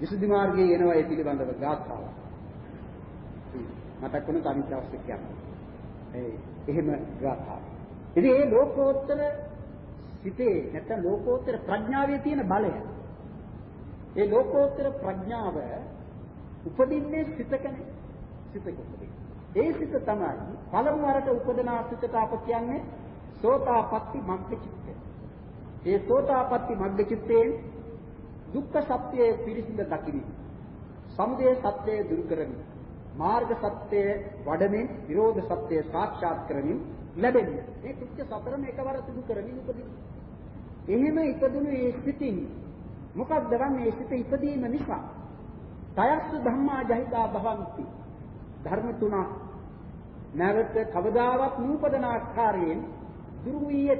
විසුද්ධි මාර්ගයේ එනවා ඒ පිළිබඳව ගාථාව. මතක් වුණ තනිත් අවශ්‍ය කියන්නේ. ඒ එහෙම ගාථාව. ඉතින් මේ ලෝකෝත්තර සිතේ නැත්නම් ලෝකෝත්තර ප්‍රඥාවේ තියෙන බලය. ඒ ලෝකෝත්තර ප්‍රඥාව උපදින්නේ සිතකනේ. සිතක උපදින්නේ. ඒ සිත තමයි පළමු වරට උපදනා සිතට අප කියන්නේ සෝතාපට්ටි මග්ග චිත්තය. ඒ සෝතාපට්ටි මග්ග චිත්තයෙන් දුක්ඛ සත්‍යයේ පිරිසිඳ දකිමි. සමුදය සත්‍යය දුරු කරමි. මාර්ග සත්‍යය වඩමින් විරෝධ සත්‍යය සාක්ෂාත් කරමින් ලැබෙන්නේ. මේ කුච්ච සතරම එකවර සිදු කරමින් උපදින. එහෙම ඉපදුණු ඒ සිතින් මොකක්ද වන්නේ සිත ඉපදීම නිසා? තයස්ස ධම්මා ජහිතා භවಂತಿ. ධර්ම තුනක්. නැවත කවදාවත් නූපදන ආකාරයෙන් දුරු වී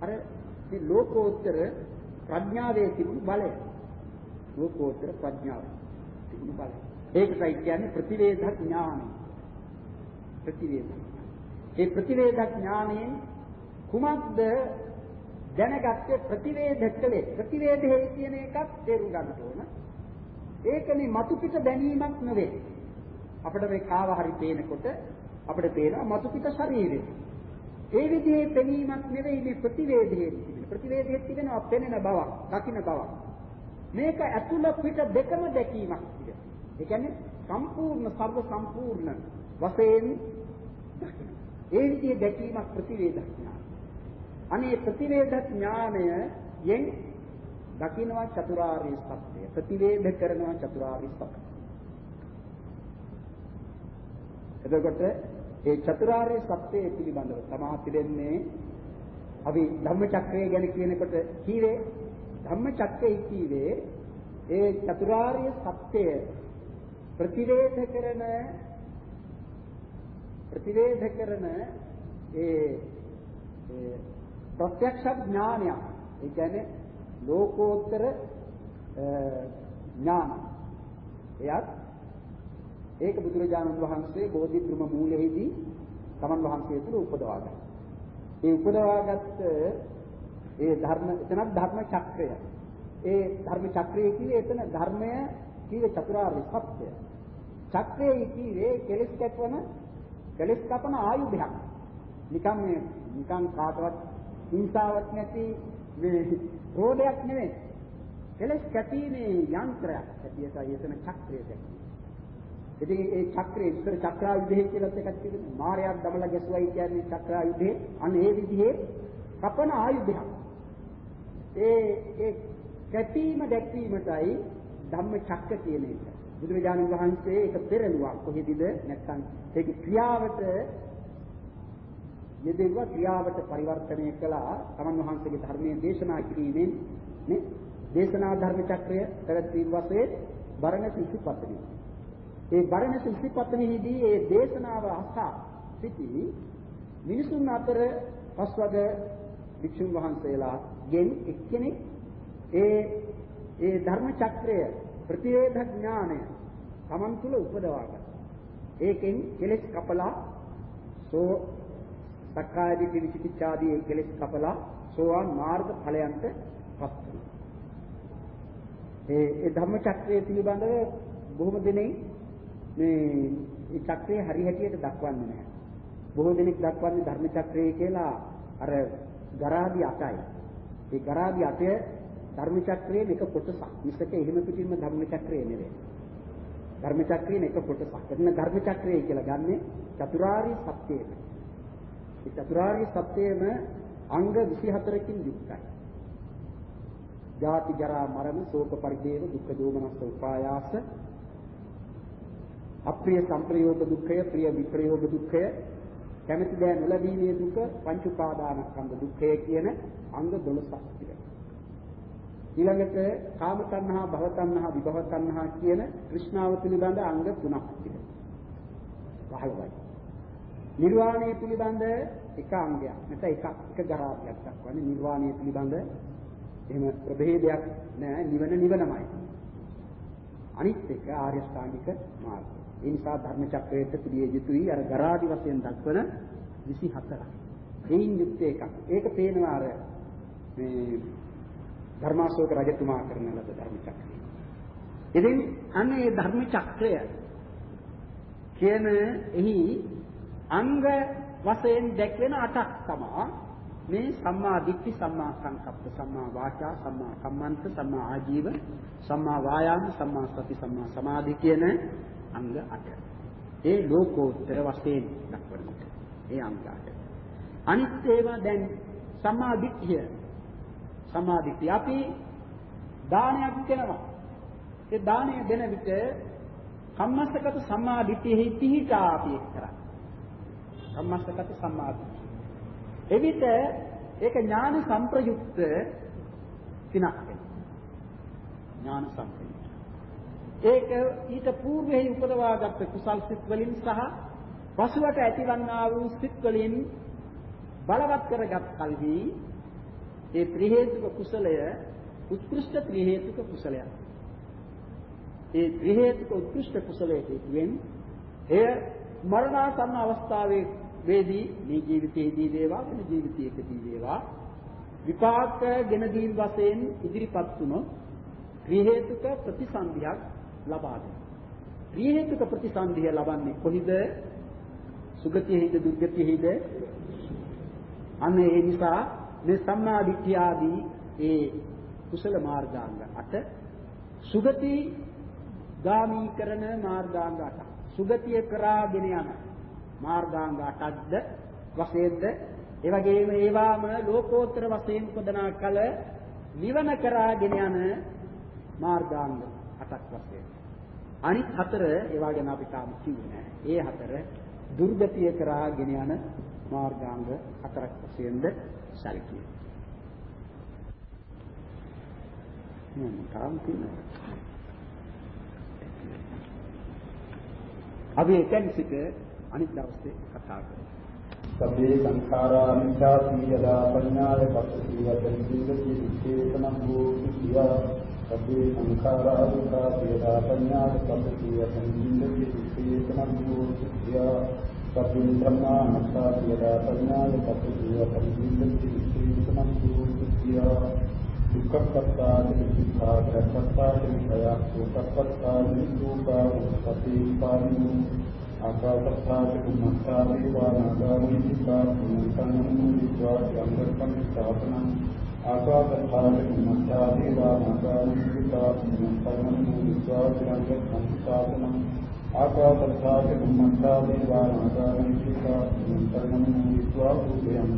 අර මේ ලෝකෝත්තර ප්‍රඥාවේ තිබුණු බලය. ලෝකෝත්තර ප්‍රඥාව තිබුණු බලය. ඒකයි කියන්නේ ප්‍රතිවේධ ඥානයි. ප්‍රතිවේධ. ඒ ප්‍රතිවේධ ඥානයෙන් කුමක්ද දැනගත්තේ ප්‍රතිවේධ කලේ ප්‍රතිවේධය කියන එකක් තේරුම් ගන්න ඕන ඒකනේ මතු පිට දැනීමක් නෙවෙයි අපිට මේ කාව හරි පේනකොට අපිට පේනවා මතු පිට ශරීරය. ඒ විදිහේ පෙනීමක් නෙවෙයි මේ ප්‍රතිවේදයේ තිබෙන. ප්‍රතිවේදයේ තිබෙනවා පෙනෙන බවක්, දකින්න බවක්. මේක ඇතුළ පිට දෙකම දැකීමක් තිබෙන. ඒ කියන්නේ සම්පූර්ණ සර්ව සම්පූර්ණ වශයෙන් ඒ විදිහේ දැකීමක් ප්‍රතිවේද ඥානය. අනේ ප්‍රතිවේද ඥානය යෙන් දකින්නවා චතුරාර්ය සත්‍යය. ප්‍රතිවේද කරනවා චතුරාර්ය සත්‍යය. එතකොට ඒ චතුරාර්ය සත්‍යය පිළිබඳව තමා පිළිෙන්නේ අපි ධම්මචක්‍රය ගැන කියනකොට කීවේ ධම්මචක්‍රය කීවේ ඒ චතුරාර්ය සත්‍යය ප්‍රතිවේධ කරන ප්‍රතිවේධ කරන ඒ ඒ ප්‍රත්‍යක්ෂ ඥානය ඒ කියන්නේ ලෝකෝත්තර ඥාන එයත් ඒක බුදුරජාණන් වහන්සේ බෝධිධර්ම මූලයේදී තමන් වහන්සේ තුළ උපදවා ගත්තා. ඒ උපදවාගත් ඒ ධර්ම එතනක් ධර්ම චක්‍රය. ඒ ධර්ම චක්‍රය කියේ එතන ධර්මය කියේ චතුරාර්ය සත්‍ය. චක්‍රය කියේ කෙලස් කැපවන කෙලස් කපන ආයුධයක්. නිකම් මේ නිකම් කාටවත් හිංසාවක් නැති මේ රෝඩයක් නෙමෙයි. කෙලස් කැපීමේ යන්ත්‍රයක්. ඇටියටයි එතන චක්‍රය දැක්කේ. ඉතින් ඒ චක්‍රේ ඉස්සර චක්‍රායුධය කියලාත් එකක් තිබෙනවා. මායයක් දමලා ගැසුවයි කියන්නේ චක්‍රායුධේ. අන්න ඒ විදිහේ කපන ආයුධයක්. ඒ ඒ කැපීම දැක්වීමටයි ධම්ම චක්ක කියන එක. බුදුරජාණන් වහන්සේ ඒක පෙරළුවා කොහෙදද නැත්නම් ඒක ක්‍රියාවට යෙදෙව්වා ක්‍රියාවට පරිවර්තනය කළා තමන් වහන්සේගේ ධර්මයේ දේශනා කිරීමෙන් නේ දේශනා ධර්ම චක්‍රය පැවැත්වීම වශයෙන් බරණසි ඉසිපතනේ ඒ බරණැස ඉසිපතනෙහිදී ඒ දේශනාව අසා සිටි මිනිසුන් අතර පස්වග වික්ෂුන් වහන්සේලා ගෙන් එක්කෙනෙක් ඒ ඒ ධර්ම චක්‍රය ප්‍රතිවේධ ඥානය Taman තුල උපදවා ගන්න. ඒකෙන් කෙලෙස් කපලා සෝ සක්කාය දිට්ඨි විචිකිච්ඡාදී ඒ කෙලෙස් කපලා සෝවාන් මාර්ග ඵලයන්ට පත් වෙනවා. ඒ ඒ ධම්ම චක්‍රය පිළිබඳව බොහොම දෙනෙක් මේ මේ චක්‍රය හරි හැටියට දක්වන්නේ නැහැ. බොහෝ දෙනෙක් දක්වන්නේ ධර්ම චක්‍රය කියලා අර ගරාදි අටයි. ඒ ගරාදි අටය ධර්ම චක්‍රයේ එක කොටසක්. මිසක එහෙම පිටින්ම ධර්ම චක්‍රය නෙවෙයි. ධර්ම චක්‍රයේ එක කොටසක්. එතන ධර්ම චක්‍රය කියලා ගන්නෙ චතුරාර්ය සත්‍යය. ඒ චතුරාර්ය සත්‍යයම අංග 24කින් යුක්තයි. ජාති ජරා මරණ ශෝක පරිදේව දුක්ඛ දෝමනස්ස උපායාස අප්‍රිය සංප්‍රයෝග දුක්ඛය ප්‍රිය විප්‍රයෝග දුක්ඛය කැමැති දෑ නොලැබීමේ දුක පංච උපාදානස්කන්ධ දුක්ඛය කියන අංග 12ක් තිබෙනවා. ඊළඟට කාම තණ්හා භව තණ්හා විභව තණ්හා කියන કૃષ્ණාව පිළිබඳ අංග තුනක් තිබෙනවා. 15යි. නිර්වාණය පිළිබඳ එක අංගයක්. නැත්නම් එක එක ගරාපයක් දක්වන්නේ නිර්වාණය පිළිබඳ එහෙම ප්‍රභේදයක් නෑ නිවන නිවනමයි. අනිත් එක ආර්ය ශ්‍රාණික මාර්ගය. ඒ නිසා ධර්ම චක්‍රයට පිළිය යුතුයි අර ගරාදි වශයෙන් දක්වන 24ක්. එයින් යුක්ත එකක්. ඒක පේනවා අර මේ ධර්මාශෝක රජතුමා කරන ලද ධර්ම චක්‍රය. ඉතින් අන්නේ ධර්ම චක්‍රය කියන එහි අංග වශයෙන් දැක්වෙන අටක් තමයි මේ සම්මා දිට්ඨි සම්මා සංකප්ප සම්මා වාචා සම්මා කම්මන්ත සම්මා ආජීව සම්මා වායාම සම්මා සති සම්මා සමාධි කියන අංග 8. ඒ ලෝකෝත්තර වශයෙන් දක්වන ඒ අංග 8. අනිත් ඒවා දැන් සම්මා දිට්ඨිය සම්මා දිට්ඨිය අපි දානයක් දෙනවා. ඒ දාණය දෙන විට කම්මස්සගත සම්මා දිට්ඨියෙහි පිහිටා අපි කරා. කම්මස්සගත සම්මා දිට්ඨිය එවිට ඒක ඥාන සංප්‍රයුක්ත සිනක් වෙනවා. ඥාන සංප්‍රයුක්ත. ඒක ඊට పూర్වෙහි උපදවාගත් කුසල් සිත් වලින් සහ පසුවට ඇතිවන්නා වූ සිත් වලින් බලවත් කරගත් කල්හි ඒ ත්‍රි හේතුක කුසලය උත්කෘෂ්ඨ ත්‍රි හේතුක කුසලයක්. ඒ ත්‍රි හේතුක උත්කෘෂ්ඨ කුසලයේ හේතුවෙන් එය මරණාසන්න අවස්ථාවේ වේදී මේ ජීවිතයේදී වේවා වෙන ජීවිතයකදී වේවා විපාක ගෙන දීම් වශයෙන් ඉදිරිපත් වුණොත් ත්‍රි හේතුක ප්‍රතිසන්දියක් ලබා දෙනවා. ත්‍රි හේතුක ප්‍රතිසන්දිය ලබන්නේ කොහිද? සුගතියෙහිද දුර්ගතියෙහිද? අන්න ඒ නිසා මේ සම්මා දිට්ඨිය ආදී ඒ කුසල මාර්ගාංග අට සුගති ගාමී කරන මාර්ගාංග අට සුගතිය කරාගෙන යන මාර්ගාංග 8ක්ද වශයෙන්ද ඒ වගේම ඒවාම ලෝකෝත්තර වශයෙන් උපදනා කල නිවන කරාගෙන යන මාර්ගාංග 8ක් වශයෙන් අනිත් හතර ඒවා ගැන අපි තාම කිව්වේ නෑ ඒ හතර දුර්ගතිය කරාගෙන යන මාර්ගාංග හතරක් වශයෙන්ද සැලකිය. මම තාම කියනවා. අපි එකෙන් සිට අනිත් දවසේ කතා කරමු. සබ්බේ සංඛාරා අනිච්චාති යදා පඤ්ඤාය පස්සී වදන්ති සති විශේෂණං භූති සියා සබ්බේ සංඛාරා දුක්ඛා යදා පඤ්ඤාය පස්සී වදන්ති සති විශේෂණං භූති සියා සබ්බේ බ්‍රහ්මා නක්ඛාති යදා පඤ්ඤාය පස්සී වදන්ති සති විශේෂණං භූති සියා දුක්ඛපත්තාදි දුක්ඛාග්‍රපත්තාදි භයං දුක්ඛපත්තාදි දුක්ඛා උපපති පාරිමු ආකාශත්තාච කුම්මත්තාදී වානාගාමීතිකා පුඤ්ඤතනං විද්වා යම්කම් ස්ථාපනං ආකාශත්තාච කුම්මත්තාදී වානාගාමීතිකා පුඤ්ඤතනං විද්වා යම්කම් ස්ථාපනං ආකාශත්තාච කුම්මත්තාදී වානාගාමීතිකා පුඤ්ඤතනං විද්වා පුඤ්ඤං